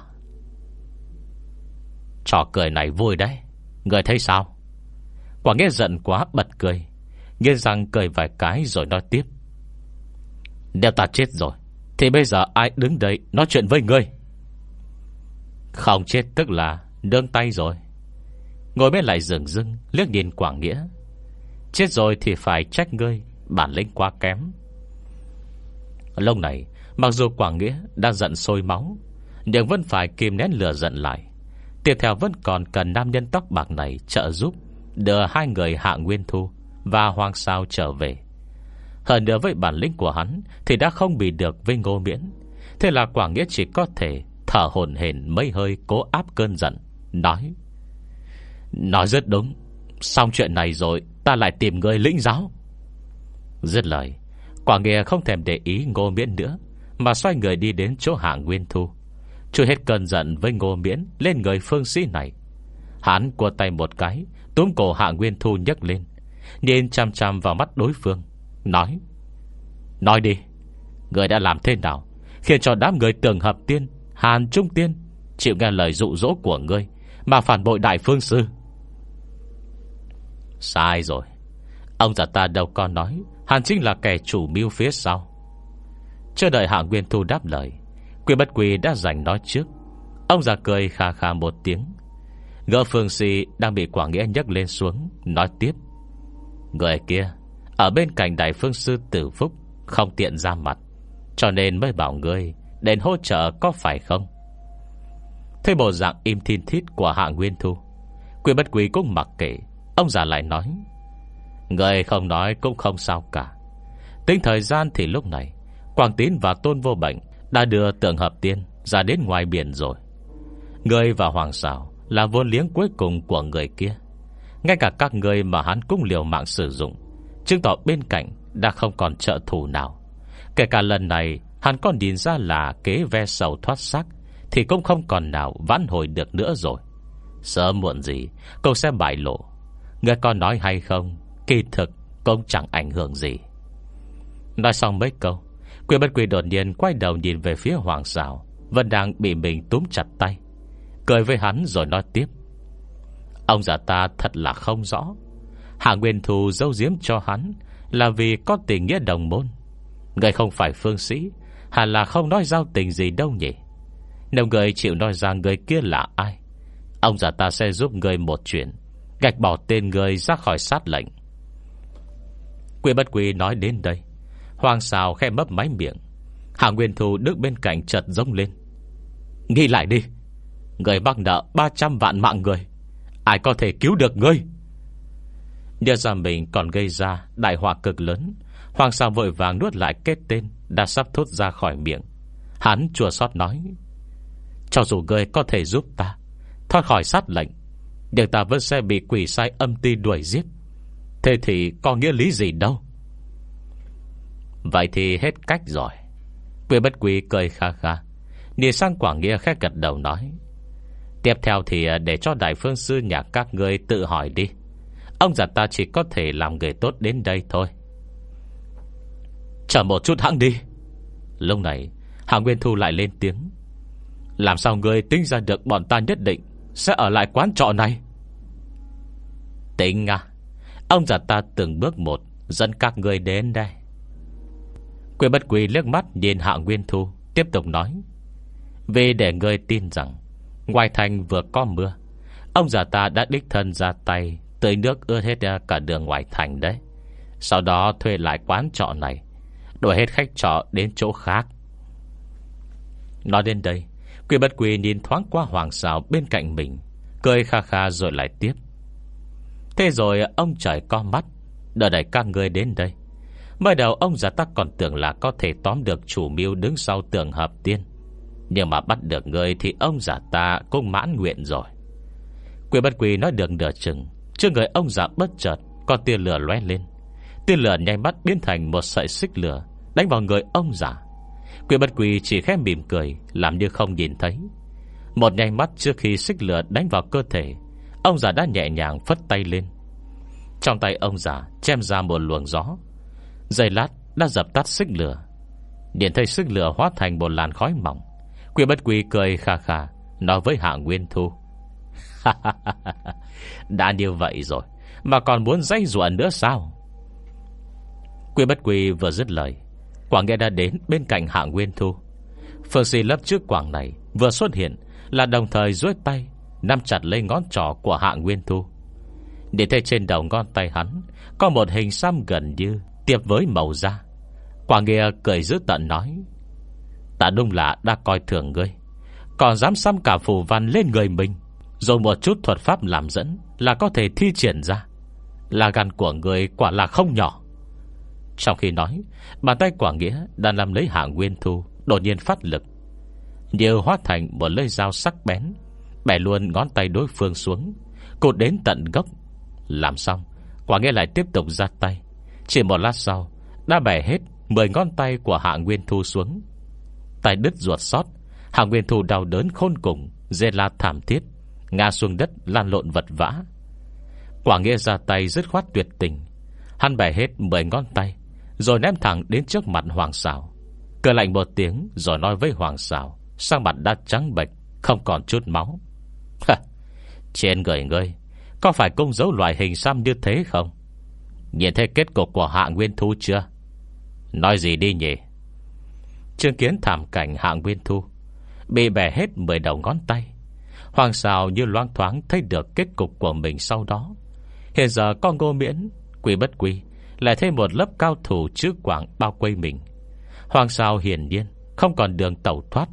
Trò cười này vui đấy. Người thấy sao? Quả Nghĩa giận quá, bật cười nghe rằng cười vài cái rồi nói tiếp. Nếu ta chết rồi, Thì bây giờ ai đứng đây nói chuyện với ngươi? Không chết tức là Đương tay rồi. Ngồi bên lại rừng rưng, Liếc nhìn Quảng Nghĩa. Chết rồi thì phải trách ngươi Bản lĩnh quá kém. Lâu này, Mặc dù Quảng Nghĩa đã giận sôi máu, Nhưng vẫn phải kìm nén lửa giận lại. Tiếp theo vẫn còn cần nam nhân tóc bạc này trợ giúp, Đưa hai người hạ nguyên thu Và hoàng sao trở về. Hơn nữa với bản lĩnh của hắn Thì đã không bị được với ngô miễn. Thế là Quảng Nghĩa chỉ có thể Thở hồn hển mấy hơi cố áp cơn giận, Nói Nói rất đúng, Xong chuyện này rồi Ta lại tìm người lĩnh giáo. Dứt lời, quả Nghĩa không thèm để ý ngô miễn nữa, Mà xoay người đi đến chỗ hạ nguyên thu. Chưa hết cơn giận với ngô miễn Lên người phương sĩ này. Hắn cua tay một cái, Túm cổ hạ nguyên thu nhấc lên, Nhìn chăm chăm vào mắt đối phương, Nói Nói đi, Người đã làm thế nào Khiến cho đám người tường hợp tiên, Hàn Trung Tiên Chịu nghe lời dụ dỗ của ngươi Mà phản bội đại phương sư? Sai rồi, Ông già ta đâu có nói Hàn chính là kẻ chủ mưu phía sau. Chưa đợi Hạ Nguyên Thu đáp lời, Quy bất quy đã giành nói trước. Ông già cười khà khà một tiếng. Gỡ phương si đang bị quả Nghĩa nhấc lên xuống, Nói tiếp. Người kia, Ở bên cạnh đại phương sư tử phúc, Không tiện ra mặt, Cho nên mới bảo người Đến hỗ trợ có phải không? Thế bộ dạng im thiên thít của Hạ Nguyên Thu, Quy bất quý cũng mặc kệ. Ông già lại nói Người không nói cũng không sao cả. Tính thời gian thì lúc này, Quảng Tín và Tôn Vô Bệnh Đã đưa tượng hợp tiên ra đến ngoài biển rồi. Người và Hoàng Sảo Là vốn liếng cuối cùng của người kia. Ngay cả các người mà hắn cũng liều mạng sử dụng, Chứng tỏ bên cạnh Đã không còn trợ thủ nào. Kể cả lần này, Hắn còn nhìn ra là kế ve sầu thoát sắc Thì cũng không còn nào vãn hồi được nữa rồi. Sớm muộn gì, Cậu sẽ bại lộ. Người con nói hay không Kỳ thực cũng chẳng ảnh hưởng gì. Nói xong mấy câu, Quy bất quy đột nhiên quay đầu nhìn về phía hoàng xảo Vẫn đang bị mình túm chặt tay. Cười với hắn rồi nói tiếp. Ông già ta thật là không rõ. Hạ Nguyên Thù dấu diếm cho hắn Là vì có tình nghĩa đồng môn. Người không phải phương sĩ, Hẳn là không nói giao tình gì đâu nhỉ? Nếu người chịu nói rằng người kia là ai? Ông già ta sẽ giúp người một chuyện, Gạch bỏ tên người ra khỏi sát lệnh. Quy bất quy nói đến đây. Hoàng xào khe mấp máy miệng. Hạ Nguyên Thù đứng bên cạnh chợt giống lên. Nghĩ lại đi. Người bác nợ 300 vạn mạng người. Ai có thể cứu được ngươi? Nhớ ra mình còn gây ra Đại họa cực lớn. Hoàng xào vội vàng nuốt lại kết tên Đã sắp thốt ra khỏi miệng. Hắn chùa sót nói. Cho dù ngươi có thể giúp ta, Thoát khỏi sát lệnh, Nhưng ta vẫn sẽ bị quỷ sai âm ti đuổi giết. Thế thì có nghĩa lý gì đâu? Vậy thì hết cách rồi. Quê bất quý cười kha kha. Nhìn sang Quảng Nghĩa khét gật đầu nói. Tiếp theo thì à, để cho đại phương sư nhà các ngươi tự hỏi đi. Ông già ta chỉ có thể làm người tốt đến đây thôi. Chờ một chút hãng đi. Lúc này Hạ Nguyên Thu lại lên tiếng. Làm sao ngươi tính ra được bọn ta nhất định Sẽ ở lại quán trọ này? Tính à? Ông già ta từng bước một, Dẫn các người đến đây. Quỷ bất quỷ liếc mắt nhìn Hạ Nguyên Thu, Tiếp tục nói. Vì để người tin rằng, Ngoài thành vừa có mưa, Ông già ta đã đích thân ra tay Tưới nước ướt hết cả đường ngoài thành đấy. Sau đó thuê lại quán trọ này Đổi hết khách trọ đến chỗ khác. Nói đến đây, Quy bất quy nhìn thoáng qua hoàng xào bên cạnh mình, Cười kha kha rồi lại tiếp. Thế rồi ông trời co mắt. Đợi đẩy các người đến đây. Mới đầu ông giả ta còn tưởng là Có thể tóm được chủ mưu đứng sau tường hợp tiên. Nhưng mà bắt được người Thì ông giả ta cũng mãn nguyện rồi. Quỷ bất quỷ nói được nửa chừng. Trước người ông giả bất chợt, Có tia lửa lóe lên. Tia lửa nhanh mắt biến thành một sợi xích lửa, Đánh vào người ông giả quỷ bất quỷ chỉ khẽ mỉm cười, Làm như không nhìn thấy. Một nhanh mắt trước khi xích lửa đánh vào cơ thể Ông già đã nhẹ nhàng phất tay lên. Trong tay ông già Chém ra một luồng gió. Giây lát đã dập tắt xích lửa. Điện thấy xích lửa hóa thành một làn khói mỏng. Quy bất quy cười khà khà Nói với Hạ Nguyên Thu. (laughs) Đã như vậy rồi, Mà còn muốn dây ruộng nữa sao? Quy bất quy vừa dứt lời Quảng nghe đã đến bên cạnh Hạ Nguyên Thu. Phương si lấp trước quảng này Vừa xuất hiện là đồng thời duỗi tay Nắm chặt lấy ngón trỏ của Hạ Nguyên Thu. Để thấy trên đầu ngón tay hắn, Có một hình xăm gần như Tiệp với màu da. Quả nghe cười dữ tận nói, Ta đúng là đã coi thường ngươi, Còn dám xăm cả phù văn lên người mình, Rồi một chút thuật pháp làm dẫn Là có thể thi triển ra. Là gan của người quả là không nhỏ. Trong khi nói, Bàn tay quả nghĩa đang làm lấy hạ nguyên thu, Đột nhiên phát lực. Điều hóa thành một lưỡi dao sắc bén Bẻ luôn ngón tay đối phương xuống. Cột đến tận gốc Làm xong, Quả nghe lại tiếp tục ra tay. Chỉ một lát sau, Đã bẻ hết 10 ngón tay của Hạ Nguyên Thu xuống. Tay đứt ruột sót Hạ Nguyên Thu đau đớn khôn cùng, Dê la thảm thiết, Ngã xuống đất lan lộn vật vã. Quả nghĩa ra tay dứt khoát tuyệt tình. Hắn bẻ hết 10 ngón tay, Rồi ném thẳng đến trước mặt Hoàng Sảo. Cười lạnh một tiếng, Rồi nói với Hoàng Sảo Sang mặt đã trắng bệch, Không còn chút máu. Trên người ngươi, Có phải công dấu loại hình xăm như thế không? Nhìn thấy kết cục của Hạ Nguyên Thu chưa? Nói gì đi nhỉ? Chứng kiến thảm cảnh Hạ Nguyên Thu, Bị bẻ hết 10 đầu ngón tay. Hoàng xào như loang thoáng Thấy được kết cục của mình sau đó. Hiện giờ con ngô miễn, Quy bất quy, Lại thêm một lớp cao thủ chữ quảng bao quây mình. Hoàng xào hiển nhiên Không còn đường tẩu thoát.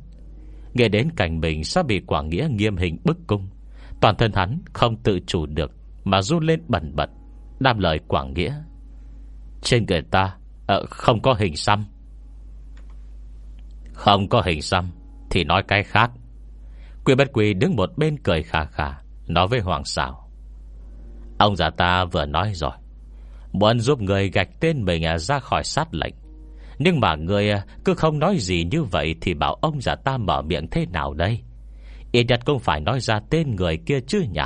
Nghe đến cảnh mình sắp bị Quảng Nghĩa nghiêm hình bức cung Toàn thân hắn không tự chủ được Mà run lên bẩn bật Đam lời Quảng Nghĩa. Trên người ta à, không có hình xăm. Không có hình xăm Thì nói cái khác. Quy bất quy đứng một bên cười khà khà Nói với Hoàng xảo Ông già ta vừa nói rồi Muốn giúp người gạch tên mình à, ra khỏi sát lệnh. Nhưng mà người à, cứ không nói gì như vậy Thì bảo ông già ta mở miệng thế nào đây? Ít nhất cũng phải nói ra tên người kia chứ nhỉ?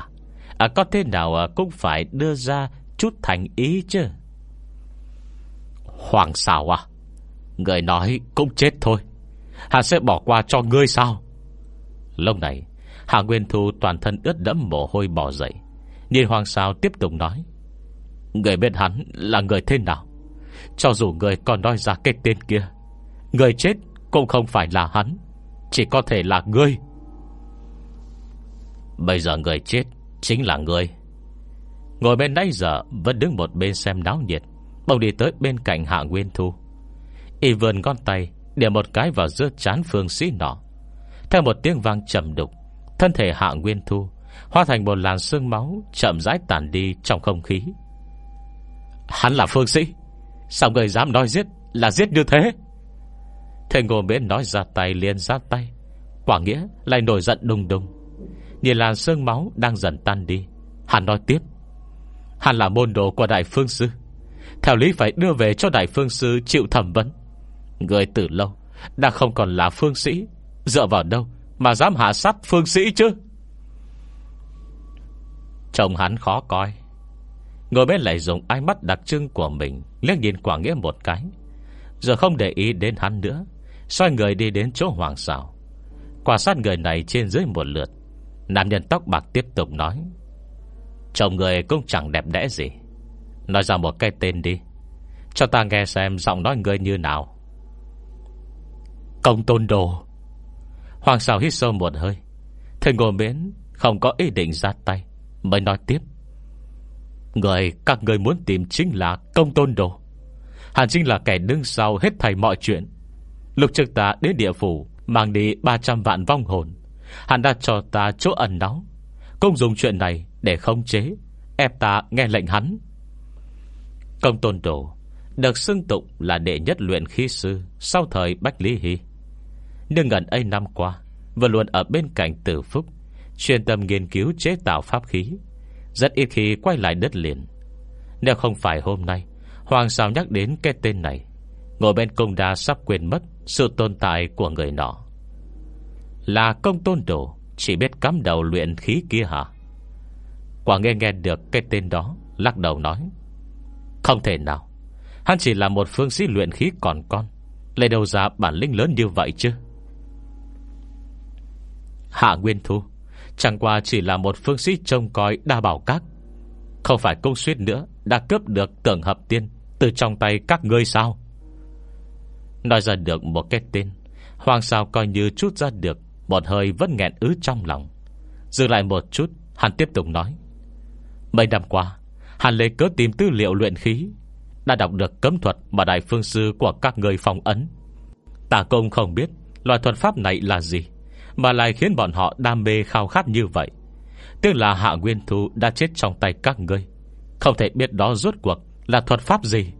À, Có thế nào à, cũng phải đưa ra chút thành ý chứ? Hoàng xào à? Người nói cũng chết thôi. Hà sẽ bỏ qua cho ngươi sao? Lúc này hà Nguyên Thu toàn thân ướt đẫm mồ hôi bỏ dậy. Nhìn Hoàng Sao tiếp tục nói. Người biết hắn là người thế nào? Cho dù người còn nói ra cái tên kia, Người chết cũng không phải là hắn, Chỉ có thể là ngươi. Bây giờ người chết Chính là ngươi. Ngồi bên nãy giờ Vẫn đứng một bên xem náo nhiệt Bỗng đi tới bên cạnh Hạ Nguyên Thu. Y vươn con tay Để một cái vào giữa chán phương sĩ nọ. Theo một tiếng vang trầm đục, Thân thể Hạ Nguyên Thu Hóa thành một làn sương máu Chậm rãi tàn đi trong không khí. Hắn là phương sĩ? Sao người dám nói giết là giết như thế? Thầy ngô miễn nói ra tay, liền ra tay. Quả nghĩa lại nổi giận đùng đùng. Nhìn làn sương máu đang dần tan đi. Hắn nói tiếp. Hắn là môn đồ của Đại Phương Sư. Theo lý phải đưa về cho Đại Phương Sư chịu thẩm vấn. Người từ lâu Đã không còn là phương sĩ. Dựa vào đâu mà dám hạ sát phương sĩ chứ? Chồng hắn khó coi. Ngồi bên lại dùng ánh mắt đặc trưng của mình Liếc nhìn Quảng Nghĩa một cái. Giờ không để ý đến hắn nữa, Xoay người đi đến chỗ hoàng xảo Quả sát người này trên dưới một lượt, Nam nhân tóc bạc tiếp tục nói, Chồng người cũng chẳng đẹp đẽ gì. Nói ra một cái tên đi, Cho ta nghe xem giọng nói người như nào. Công tôn đồ. Hoàng xảo hít sâu một hơi Thầy ngồi miễn không có ý định ra tay, Mới nói tiếp Người các người muốn tìm chính là công tôn đồ. Hàn chính là kẻ đứng sau hết thầy mọi chuyện. Lục trực ta đến địa phủ, Mang đi 300 vạn vong hồn. Hắn đã cho ta chỗ ẩn náu. Công dùng chuyện này để khống chế, Ép ta nghe lệnh hắn. Công tôn đồ Được xưng tụng là đệ nhất luyện khí sư Sau thời Bách Lý Hy. Nhưng gần ấy năm qua, Vừa luôn ở bên cạnh tử phúc, Chuyên tâm nghiên cứu chế tạo pháp khí. Rất ít khi quay lại đất liền. Nếu không phải hôm nay, Hoàng sao nhắc đến cái tên này, Ngồi bên công đa sắp quên mất Sự tồn tại của người nọ. Là công tôn đồ, Chỉ biết cắm đầu luyện khí kia hả? Quả nghe nghe được cái tên đó, Lắc đầu nói, Không thể nào, Hắn chỉ là một phương sĩ luyện khí còn con, Lấy đầu ra bản lĩnh lớn như vậy chứ? Hạ Nguyên Thu Chẳng qua chỉ là một phương sĩ trông coi đa bảo các. Không phải công suýt nữa Đã cướp được tưởng hợp tiên Từ trong tay các ngươi sao? Nói ra được một cái tên, Hoàng sao coi như chút ra được Một hơi vẫn nghẹn ứ trong lòng. Dừng lại một chút, Hắn tiếp tục nói. Mấy năm qua, Hắn lấy cớ tìm tư liệu luyện khí, Đã đọc được cấm thuật Mà đại phương sư của các người phong ấn. Tả công không biết Loại thuật pháp này là gì. Mà lại khiến bọn họ đam mê khao khát như vậy. Tức là Hạ Nguyên Thu đã chết trong tay các ngươi. Không thể biết đó rốt cuộc Là thuật pháp gì.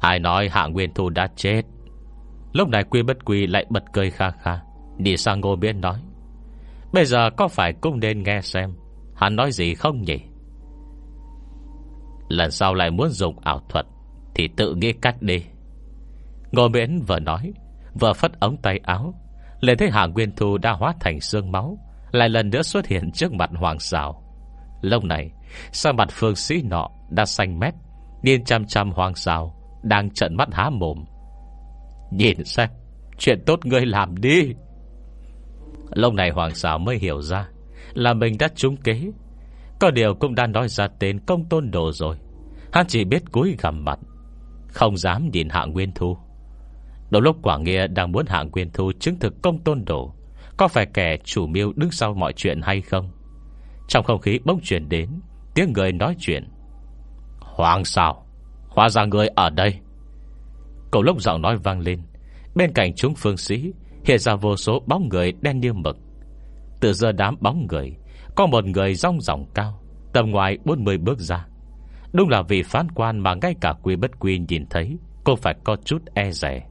Ai nói Hạ Nguyên Thu đã chết? Lúc này Quy Bất Quy lại bật cười kha kha. Đi sang ngô biên nói, Bây giờ có phải cũng nên nghe xem, Hắn nói gì không nhỉ? Lần sau lại muốn dùng ảo thuật Thì tự nghĩ cách đi. Ngô miễn vừa nói, Vừa phất ống tay áo lên thấy Hạ Nguyên Thu đã hóa thành xương máu, Lại lần nữa xuất hiện trước mặt Hoàng Sảo. Lâu này Sao mặt phương sĩ nọ đã xanh mét Điên chăm chăm Hoàng Sảo, Đang trận mắt há mồm. Nhìn xem, Chuyện tốt ngươi làm đi. Lâu này Hoàng Sảo mới hiểu ra Là mình đã trúng kế. Có điều cũng đã nói ra tên công tôn đồ rồi, Hắn chỉ biết cúi gằm mặt, Không dám nhìn hạ nguyên thu. Đầu lúc Quả Nghĩa đang muốn hạng quyền thu Chứng thực công tôn đổ Có phải kẻ chủ mưu đứng sau mọi chuyện hay không? Trong không khí bỗng chuyển đến Tiếng người nói chuyện. Hoàng sao? Hóa ra người ở đây. Cầu lúc giọng nói vang lên, Bên cạnh chúng phương sĩ Hiện ra vô số bóng người đen như mực. Từ giờ đám bóng người, Có một người rong ròng cao, Tầm ngoài 40 bước ra. Đúng là vị phán quan mà ngay cả quy bất quy nhìn thấy Cũng phải có chút e rẻ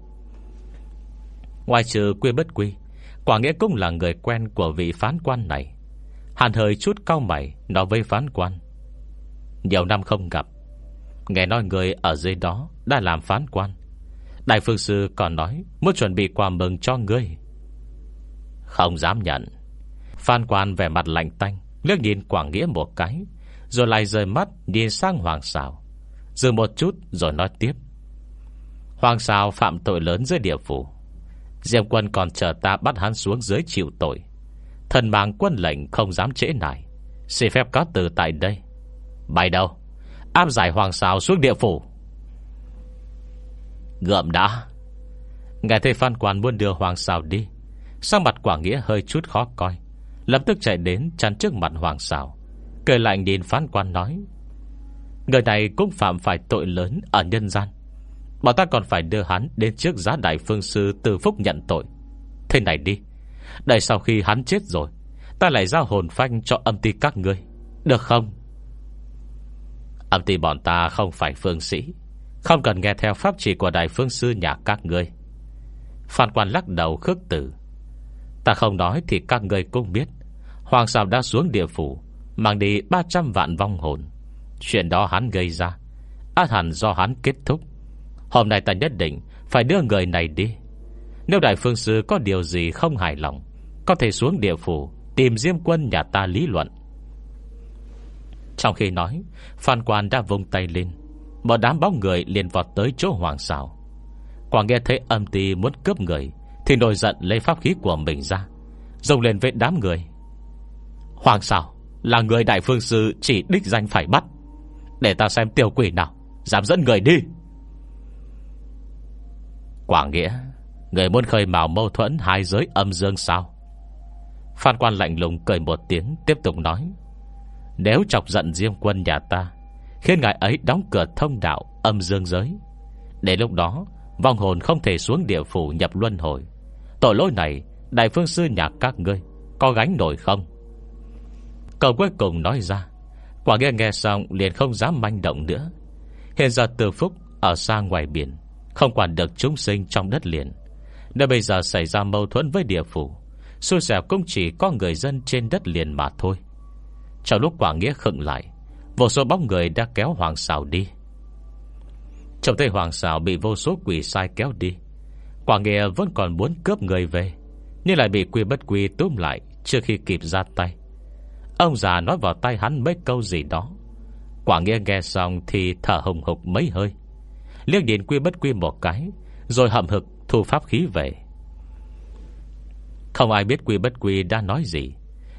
Ngoài trừ quy bất quy, Quả nghĩa cũng là người quen của vị phán quan này. Hàn hơi chút cao mày Nói với phán quan, Nhiều năm không gặp, Nghe nói người ở dưới đó Đã làm phán quan. Đại phương sư còn nói Muốn chuẩn bị quà mừng cho ngươi. Không dám nhận. Phan quan vẻ mặt lạnh tanh, Liếc nhìn Quảng Nghĩa một cái, Rồi lại rời mắt nhìn sang Hoàng Sào Dừng một chút rồi nói tiếp, Hoàng Sào phạm tội lớn dưới địa phủ Diệm quân còn chờ ta bắt hắn xuống dưới chịu tội. Thần mạng quân lệnh không dám trễ nải. Xin phép có từ tại đây. Bay đâu? Áp giải hoàng xào xuống địa phủ. Gợm đã. Ngài thấy phan quan muốn đưa hoàng xào đi Sang mặt quả nghĩa hơi chút khó coi. Lập tức chạy đến chắn trước mặt hoàng xào Cười lạnh nhìn phán quan nói, Người này cũng phạm phải tội lớn Ở nhân gian. Bọn ta còn phải đưa hắn đến trước giá đại phương sư Từ phúc nhận tội. Thế này đi. Đợi sau khi hắn chết rồi, Ta lại giao hồn phanh cho âm ty các ngươi. Được không? Âm ty bọn ta không phải phương sĩ, Không cần nghe theo pháp chỉ của đại phương sư nhà các ngươi. Phan quan lắc đầu khước tử Ta không nói thì các ngươi cũng biết, Hoàng Sào đã xuống địa phủ, Mang đi 300 vạn vong hồn. Chuyện đó hắn gây ra, Át hẳn do hắn kết thúc. Hôm nay ta nhất định Phải đưa người này đi. Nếu đại phương sư có điều gì không hài lòng, Có thể xuống địa phủ Tìm Diêm quân nhà ta lý luận. Trong khi nói, Phan quan đã vung tay lên, Một đám bóng người liền vọt tới chỗ hoàng xào Quảng nghe thấy âm ti muốn cướp người, Thì nổi giận lấy pháp khí của mình ra Dùng lên với đám người. Hoàng xào Là người đại phương sư chỉ đích danh phải bắt. Để ta xem tiểu quỷ nào Dám dẫn người đi. Quảng nghĩa, Người muốn khơi mào mâu thuẫn hai giới âm dương sao? Phan quan lạnh lùng cười một tiếng, Tiếp tục nói, Nếu chọc giận riêng quân nhà ta, Khiến ngài ấy đóng cửa thông đạo Âm dương giới. Để lúc đó, Vong hồn không thể xuống địa phủ nhập luân hồi. Tội lỗi này, Đại phương sư nhà các ngươi, Có gánh nổi không? Câu cuối cùng nói ra, Quả nghe nghe xong liền không dám manh động nữa. Hiện giờ từ phúc Ở xa ngoài biển không quản được chúng sinh trong đất liền. Nơi bây giờ xảy ra mâu thuẫn với địa phủ, Xui xẻo cũng chỉ có người dân trên đất liền mà thôi. Trong lúc quả nghĩa khựng lại, Vô số bóng người đã kéo hoàng xào đi. Trong tay hoàng xào bị vô số quỷ sai kéo đi. Quả nghĩa vẫn còn muốn cướp người về, Nhưng lại bị quy bất quy túm lại Trước khi kịp ra tay. Ông già nói vào tay hắn mấy câu gì đó. Quả nghĩa nghe xong Thì thở hồng hục mấy hơi. Liếc nhìn quy bất quy một cái, Rồi hậm hực thu pháp khí về. Không ai biết quy bất quy đã nói gì,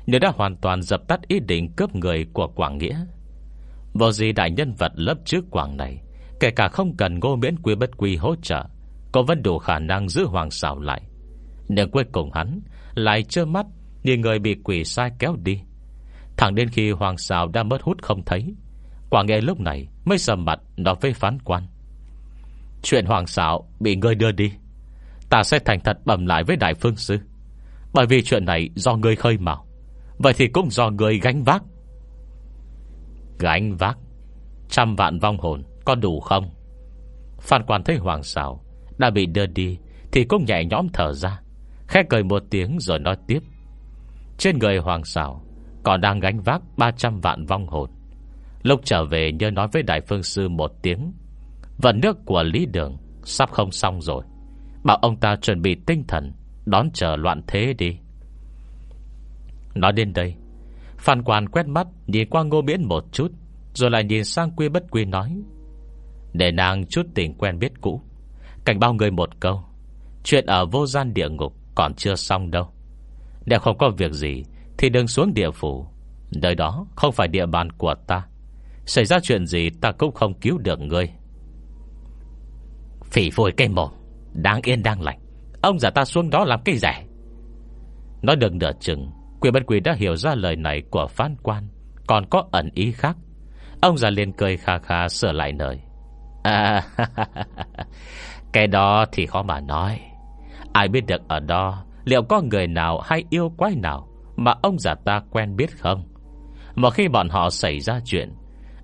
Nhưng đã hoàn toàn dập tắt ý định cướp người của Quảng Nghĩa. Vô gì đại nhân vật lớp trước Quảng này, Kể cả không cần ngô miễn quy bất quy hỗ trợ Có vẫn đủ khả năng giữ hoàng xảo lại. Nhưng cuối cùng hắn Lại trơ mắt, Nhìn người bị quỷ sai kéo đi. Thẳng đến khi hoàng xào đã mất hút không thấy, Quảng Nghệ lúc này Mới sầm mặt nói với phán quan. Chuyện hoàng xảo bị người đưa đi, Ta sẽ thành thật bẩm lại với đại phương sư. Bởi vì chuyện này do người khơi mào, Vậy thì cũng do người gánh vác. Gánh vác? Trăm vạn vong hồn Có đủ không? Phan quan thấy hoàng xảo Đã bị đưa đi Thì cũng nhẹ nhõm thở ra, Khẽ cười một tiếng rồi nói tiếp. Trên người hoàng xảo Còn đang gánh vác 300 vạn vong hồn. Lúc trở về nhớ nói với đại phương sư một tiếng Vận nước của Lý Đường Sắp không xong rồi. Bảo ông ta chuẩn bị tinh thần, Đón chờ loạn thế đi. Nói đến đây, Phan quan quét mắt, Nhìn qua ngô miễn một chút, Rồi lại nhìn sang quy bất quy nói, Để nàng chút tình quen biết cũ. Cảnh bao người một câu, Chuyện ở vô gian địa ngục Còn chưa xong đâu. Nếu không có việc gì, Thì đừng xuống địa phủ. Nơi đó không phải địa bàn của ta. Xảy ra chuyện gì ta cũng không cứu được ngươi. Phỉ phổi cây mồm. Đáng yên đang lành. Ông giả ta xuống đó làm cái rẻ. Nói được nửa chừng Quỷ bất quỷ đã hiểu ra lời này của phán quan. Còn có ẩn ý khác. Ông già liền cười kha kha sửa lại lời. À (laughs) Cái đó thì khó mà nói. Ai biết được ở đó, Liệu có người nào hay yêu quái nào Mà ông già ta quen biết không? Mà khi bọn họ xảy ra chuyện,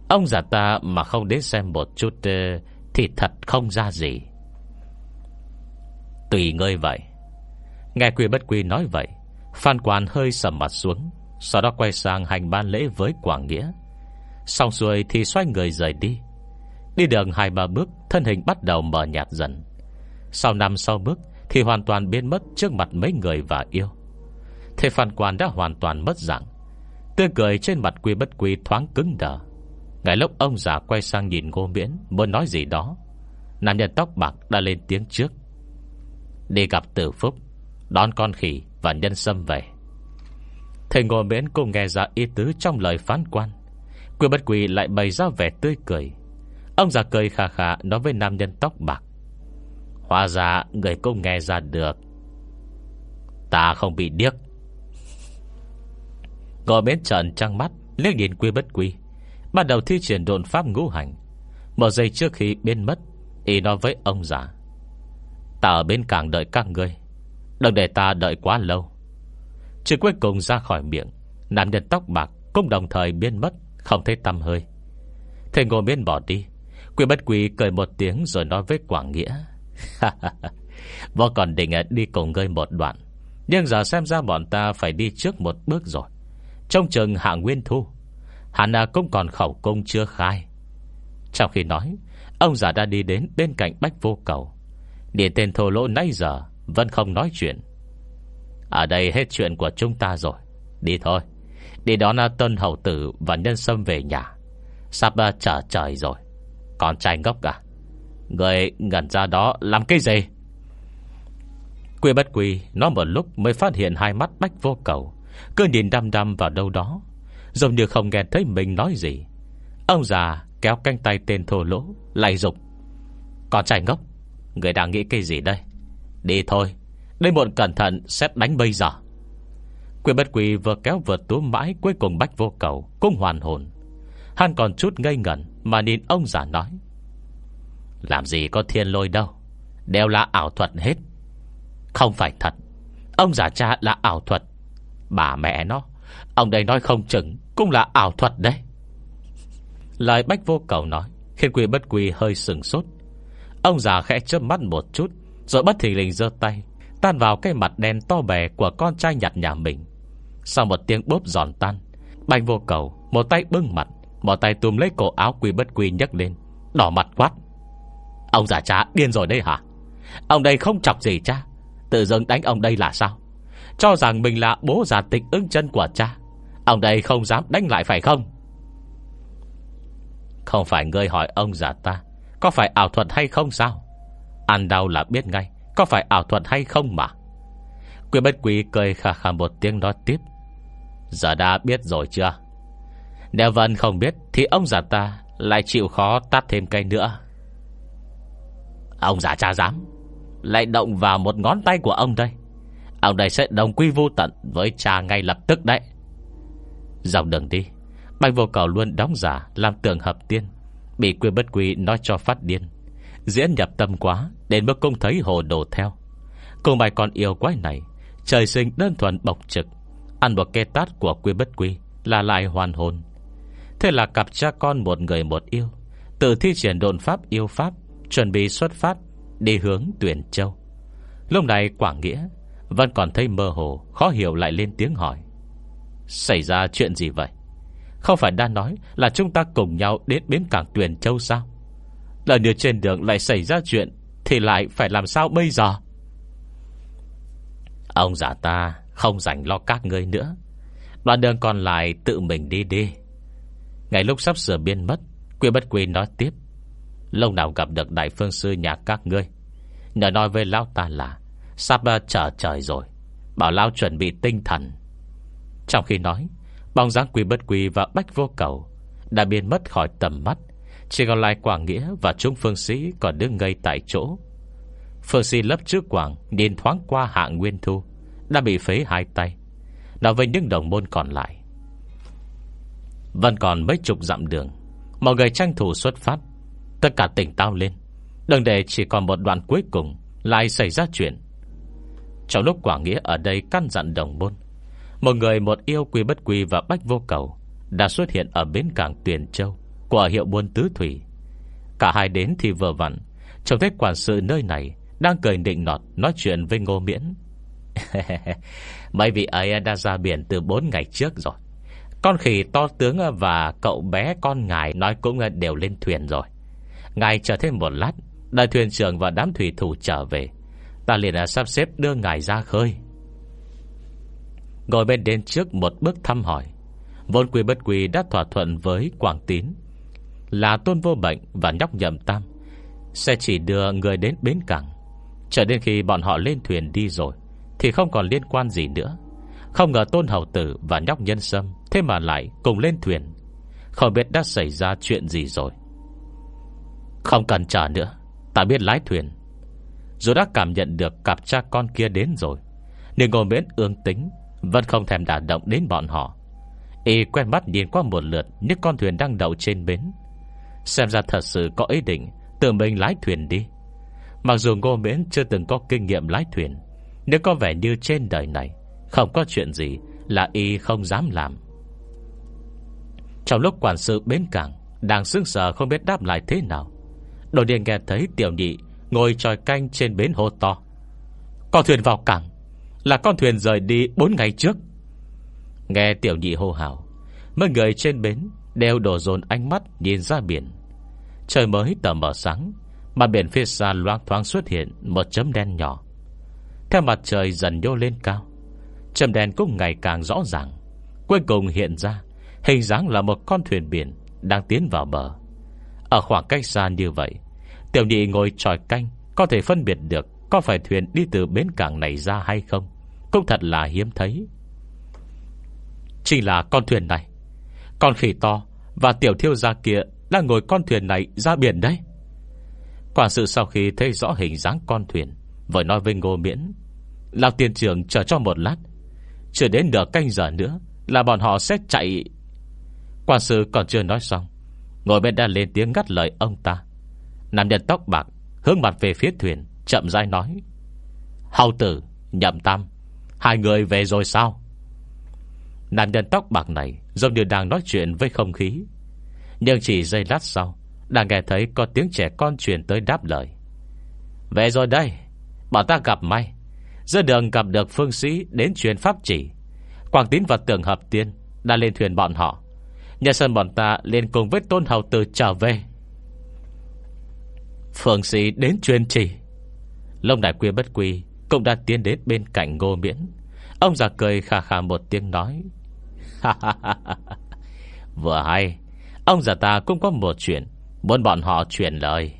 Ông già ta mà không đến xem một chút ờ, thì thật không ra gì. Tùy ngươi vậy. Nghe quy bất quy nói vậy, Phan quan hơi sầm mặt xuống, Sau đó quay sang hành ban lễ với Quảng Nghĩa. Xong xuôi thì xoay người rời đi. Đi đường hai ba bước, Thân hình bắt đầu mờ nhạt dần. Sau năm sau bước Thì hoàn toàn biến mất trước mặt mấy người và yêu. Thế phan quan đã hoàn toàn mất dạng. Tươi cười trên mặt quy bất quy thoáng cứng đờ. Ngay lúc ông già quay sang nhìn ngô miễn, Muốn nói gì đó. Nam nhân tóc bạc đã lên tiếng trước. Đi gặp tử phúc, Đón con khỉ và nhân sâm về. Thầy Ngô miễn cũng nghe ra ý tứ trong lời phán quan. Quy bất quỳ lại bày ra vẻ tươi cười. Ông già cười khà khà Nói với nam nhân tóc bạc. Hóa ra người cũng nghe ra được. Ta không bị điếc. Ngồi bên trận trăng mắt, Liếc nhìn quy bất quy Bắt đầu thi triển đồn pháp ngũ hành. Một giây trước khi biến mất Ý nói với ông già, Ta ở bên cảng đợi các ngươi. Đừng để ta đợi quá lâu. Chứ cuối cùng ra khỏi miệng Nam nhân tóc bạc cũng đồng thời biến mất, Không thấy tâm hơi. Thầy ngồi bên bỏ đi, Quỷ bất quỷ cười một tiếng rồi nói với Quảng Nghĩa Vô còn định đi cùng ngươi một đoạn, Nhưng giờ xem ra bọn ta phải đi trước một bước rồi. Trong trường hạ nguyên thu. Hắn cũng còn khẩu cung chưa khai. Trong khi nói, Ông già đã đi đến bên cạnh bách vô cầu. Điện tên thô lỗ nãy giờ Vẫn không nói chuyện. Ở đây hết chuyện của chúng ta rồi. Đi thôi. Đi đón Tân Hậu Tử và Nhân Sâm về nhà. Sắp à, trở trời rồi. Còn trai ngốc à? Người ngẩn ra đó làm cái gì? Quy bất quy Nó một lúc mới phát hiện hai mắt bách vô cầu. Cứ nhìn đăm đăm vào đâu đó. Giống như không nghe thấy mình nói gì. Ông già kéo canh tay tên thô lỗ, Lại dục. Còn trai ngốc, Người đang nghĩ cái gì đây? Đi thôi Đây muộn cẩn thận xét đánh bây giờ. Quyền bất quỳ vừa kéo vừa tú mãi, Cuối cùng bách vô cầu, Cũng hoàn hồn. Hắn còn chút ngây ngẩn Mà nhìn ông già nói, Làm gì có thiên lôi đâu Đều là ảo thuật hết. Không phải thật, Ông già cha là ảo thuật, Bà mẹ nó Ông đây nói không chừng Cũng là ảo thuật đấy. Lời bách vô cầu nói, Khiến quỳ bất quỳ hơi sừng sốt. Ông già khẽ chớp mắt một chút, Rồi bất thình lình giơ tay, Tan vào cái mặt đen to bè của con trai nhặt nhà mình. Sau một tiếng bốp giòn tan, bách vô cầu Một tay bưng mặt, Một tay túm lấy cổ áo quy bất quy nhấc lên, Đỏ mặt quát. Ông già cha điên rồi đây hả? Ông đây không chọc gì cha? Tự dưng đánh ông đây là sao? Cho rằng mình là bố già tịch ưng chân của cha. Ông đây không dám đánh lại phải không? Không phải ngươi hỏi ông già ta, Có phải ảo thuật hay không sao? Ăn đau là biết ngay, Có phải ảo thuật hay không mà? Quyền bất quý cười khà khà một tiếng nói tiếp. Giờ đã biết rồi chưa? Nếu vẫn không biết Thì ông già ta lại chịu khó tát thêm cây nữa. Ông già cha dám, Lại động vào một ngón tay của ông đây. Ông đây sẽ đồng quy vô tận Với cha ngay lập tức đấy. Dòng đường đi Bạch vô cầu luôn đóng giả Làm tường hợp tiên, Bị quy bất quy nói cho phát điên. Diễn nhập tâm quá, Đến mức công thấy hồ đồ theo. Cùng bài con yêu quái này, Trời sinh đơn thuần bộc trực. Ăn một kê tát của quy bất quy Là lại hoàn hồn. Thế là cặp cha con một người một yêu, Tự thi triển đồn pháp yêu pháp, Chuẩn bị xuất phát, Đi hướng tuyển châu. Lúc này Quảng Nghĩa vẫn còn thấy mơ hồ, Khó hiểu lại lên tiếng hỏi. Xảy ra chuyện gì vậy? Không phải đã nói là chúng ta cùng nhau Đến bến cảng tuyển châu sao? Lần như trên đường lại xảy ra chuyện, Thì lại phải làm sao bây giờ? Ông giả ta không rảnh lo các ngươi nữa. Đoạn đường còn lại tự mình đi đi. Ngày lúc sắp sửa biên mất, Quy bất quy nói tiếp. Lâu nào gặp được đại phương sư nhà các ngươi. Nhờ nói với lão ta là Sắp ờ, trở trời rồi. Bảo lao chuẩn bị tinh thần. Trong khi nói, Bóng dáng quy bất quy và bách vô cầu Đã biến mất khỏi tầm mắt. Chỉ còn lại Quảng Nghĩa và chúng phương sĩ Còn đứng ngây tại chỗ. Phương sĩ lấp trước Quảng, Nhìn thoáng qua hạ Nguyên Thu, Đã bị phế hai tay. Nói với những đồng môn còn lại, Vẫn còn mấy chục dặm đường, Mọi người tranh thủ xuất phát. Tất cả tỉnh tao lên, Đừng để chỉ còn một đoạn cuối cùng Lại xảy ra chuyện. Trong lúc quả Nghĩa ở đây căn dặn đồng môn, Một người một yêu quy bất quy Và bách vô cầu Đã xuất hiện ở bến cảng Tuyền Châu Của hiệu buôn tứ thủy. Cả hai đến thì vừa vặn Trông thấy quản sự nơi này Đang cười định nọt nói chuyện với Ngô Miễn. (laughs) Mấy vị ấy đã ra biển từ 4 ngày trước rồi. Con khỉ to tướng và cậu bé con ngài Nói cũng đều lên thuyền rồi. Ngài chờ thêm một lát Đại thuyền trưởng và đám thủy thủ trở về. Ta liền sắp xếp đưa ngài ra khơi. Ngồi bên đến trước một bước thăm hỏi. Vốn quy bất quy đã thỏa thuận với Quảng Tín. Là tôn vô bệnh và nhóc nhậm tam, Sẽ chỉ đưa người đến bến cảng. Chờ đến khi bọn họ lên thuyền đi rồi, Thì không còn liên quan gì nữa. Không ngờ tôn hầu tử và nhóc nhân sâm Thế mà lại cùng lên thuyền. Không biết đã xảy ra chuyện gì rồi. Không cần chờ nữa, Ta biết lái thuyền. Dù đã cảm nhận được cặp cha con kia đến rồi, Nhưng ngồi miễn ương tính, Vẫn không thèm đả động đến bọn họ. Y quen mắt nhìn qua một lượt Những con thuyền đang đậu trên bến. Xem ra thật sự có ý định Tự mình lái thuyền đi. Mặc dù Ngô Miễn chưa từng có kinh nghiệm lái thuyền Nếu có vẻ như trên đời này Không có chuyện gì Là y không dám làm. Trong lúc quản sự bến cảng Đang sững sờ không biết đáp lại thế nào, Đột nhiên nghe thấy tiểu nhị Ngồi tròi canh trên bến hồ to. Con thuyền vào cảng, Là con thuyền rời đi 4 ngày trước. Nghe tiểu nhị hô hào, Mấy người trên bến Đều đổ dồn ánh mắt nhìn ra biển. Trời mới tờ mở sáng Mặt biển phía xa loang thoáng xuất hiện Một chấm đen nhỏ. Theo mặt trời dần nhô lên cao, Chấm đen cũng ngày càng rõ ràng. Cuối cùng hiện ra, Hình dáng là một con thuyền biển Đang tiến vào bờ. Ở khoảng cách xa như vậy Tiểu nhị ngồi tròi canh, Có thể phân biệt được Có phải thuyền đi từ bến cảng này ra hay không. Cũng thật là hiếm thấy. Chỉ là con thuyền này. Con khỉ to Và tiểu thiêu gia kia Đang ngồi con thuyền này ra biển đấy. Quản sự sau khi thấy rõ hình dáng con thuyền, Vội nói với Ngô Miễn, Lão tiền trưởng chờ cho một lát. Chưa đến nửa canh giờ nữa Là bọn họ sẽ chạy. Quản sự còn chưa nói xong Ngồi bên đã lên tiếng ngắt lời ông ta. Nam nhân tóc bạc Hướng mặt về phía thuyền Chậm rãi nói Hầu tử, nhậm tam Hai người về rồi sao? Nam nhân tóc bạc này Giống như đang nói chuyện với không khí Nhưng chỉ giây lát sau Đã nghe thấy có tiếng trẻ con truyền tới đáp lời. Về rồi đây Bọn ta gặp may. Giữa đường gặp được phương sĩ đến truyền pháp chỉ. Quảng tín và tưởng hợp tiên Đã lên thuyền bọn họ. Nhà sân bọn ta lên cùng với tôn hầu tử trở về. Phượng sĩ đến truyền chỉ Lông đại quy bất quy Cũng đã tiến đến bên cạnh ngô miễn. Ông già cười khà khà một tiếng nói Vừa hay, Ông già ta cũng có một chuyện, Muốn bọn họ truyền lời.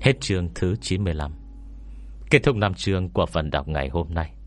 Hết chương thứ 95 Kết thúc năm chương của phần đọc ngày hôm nay.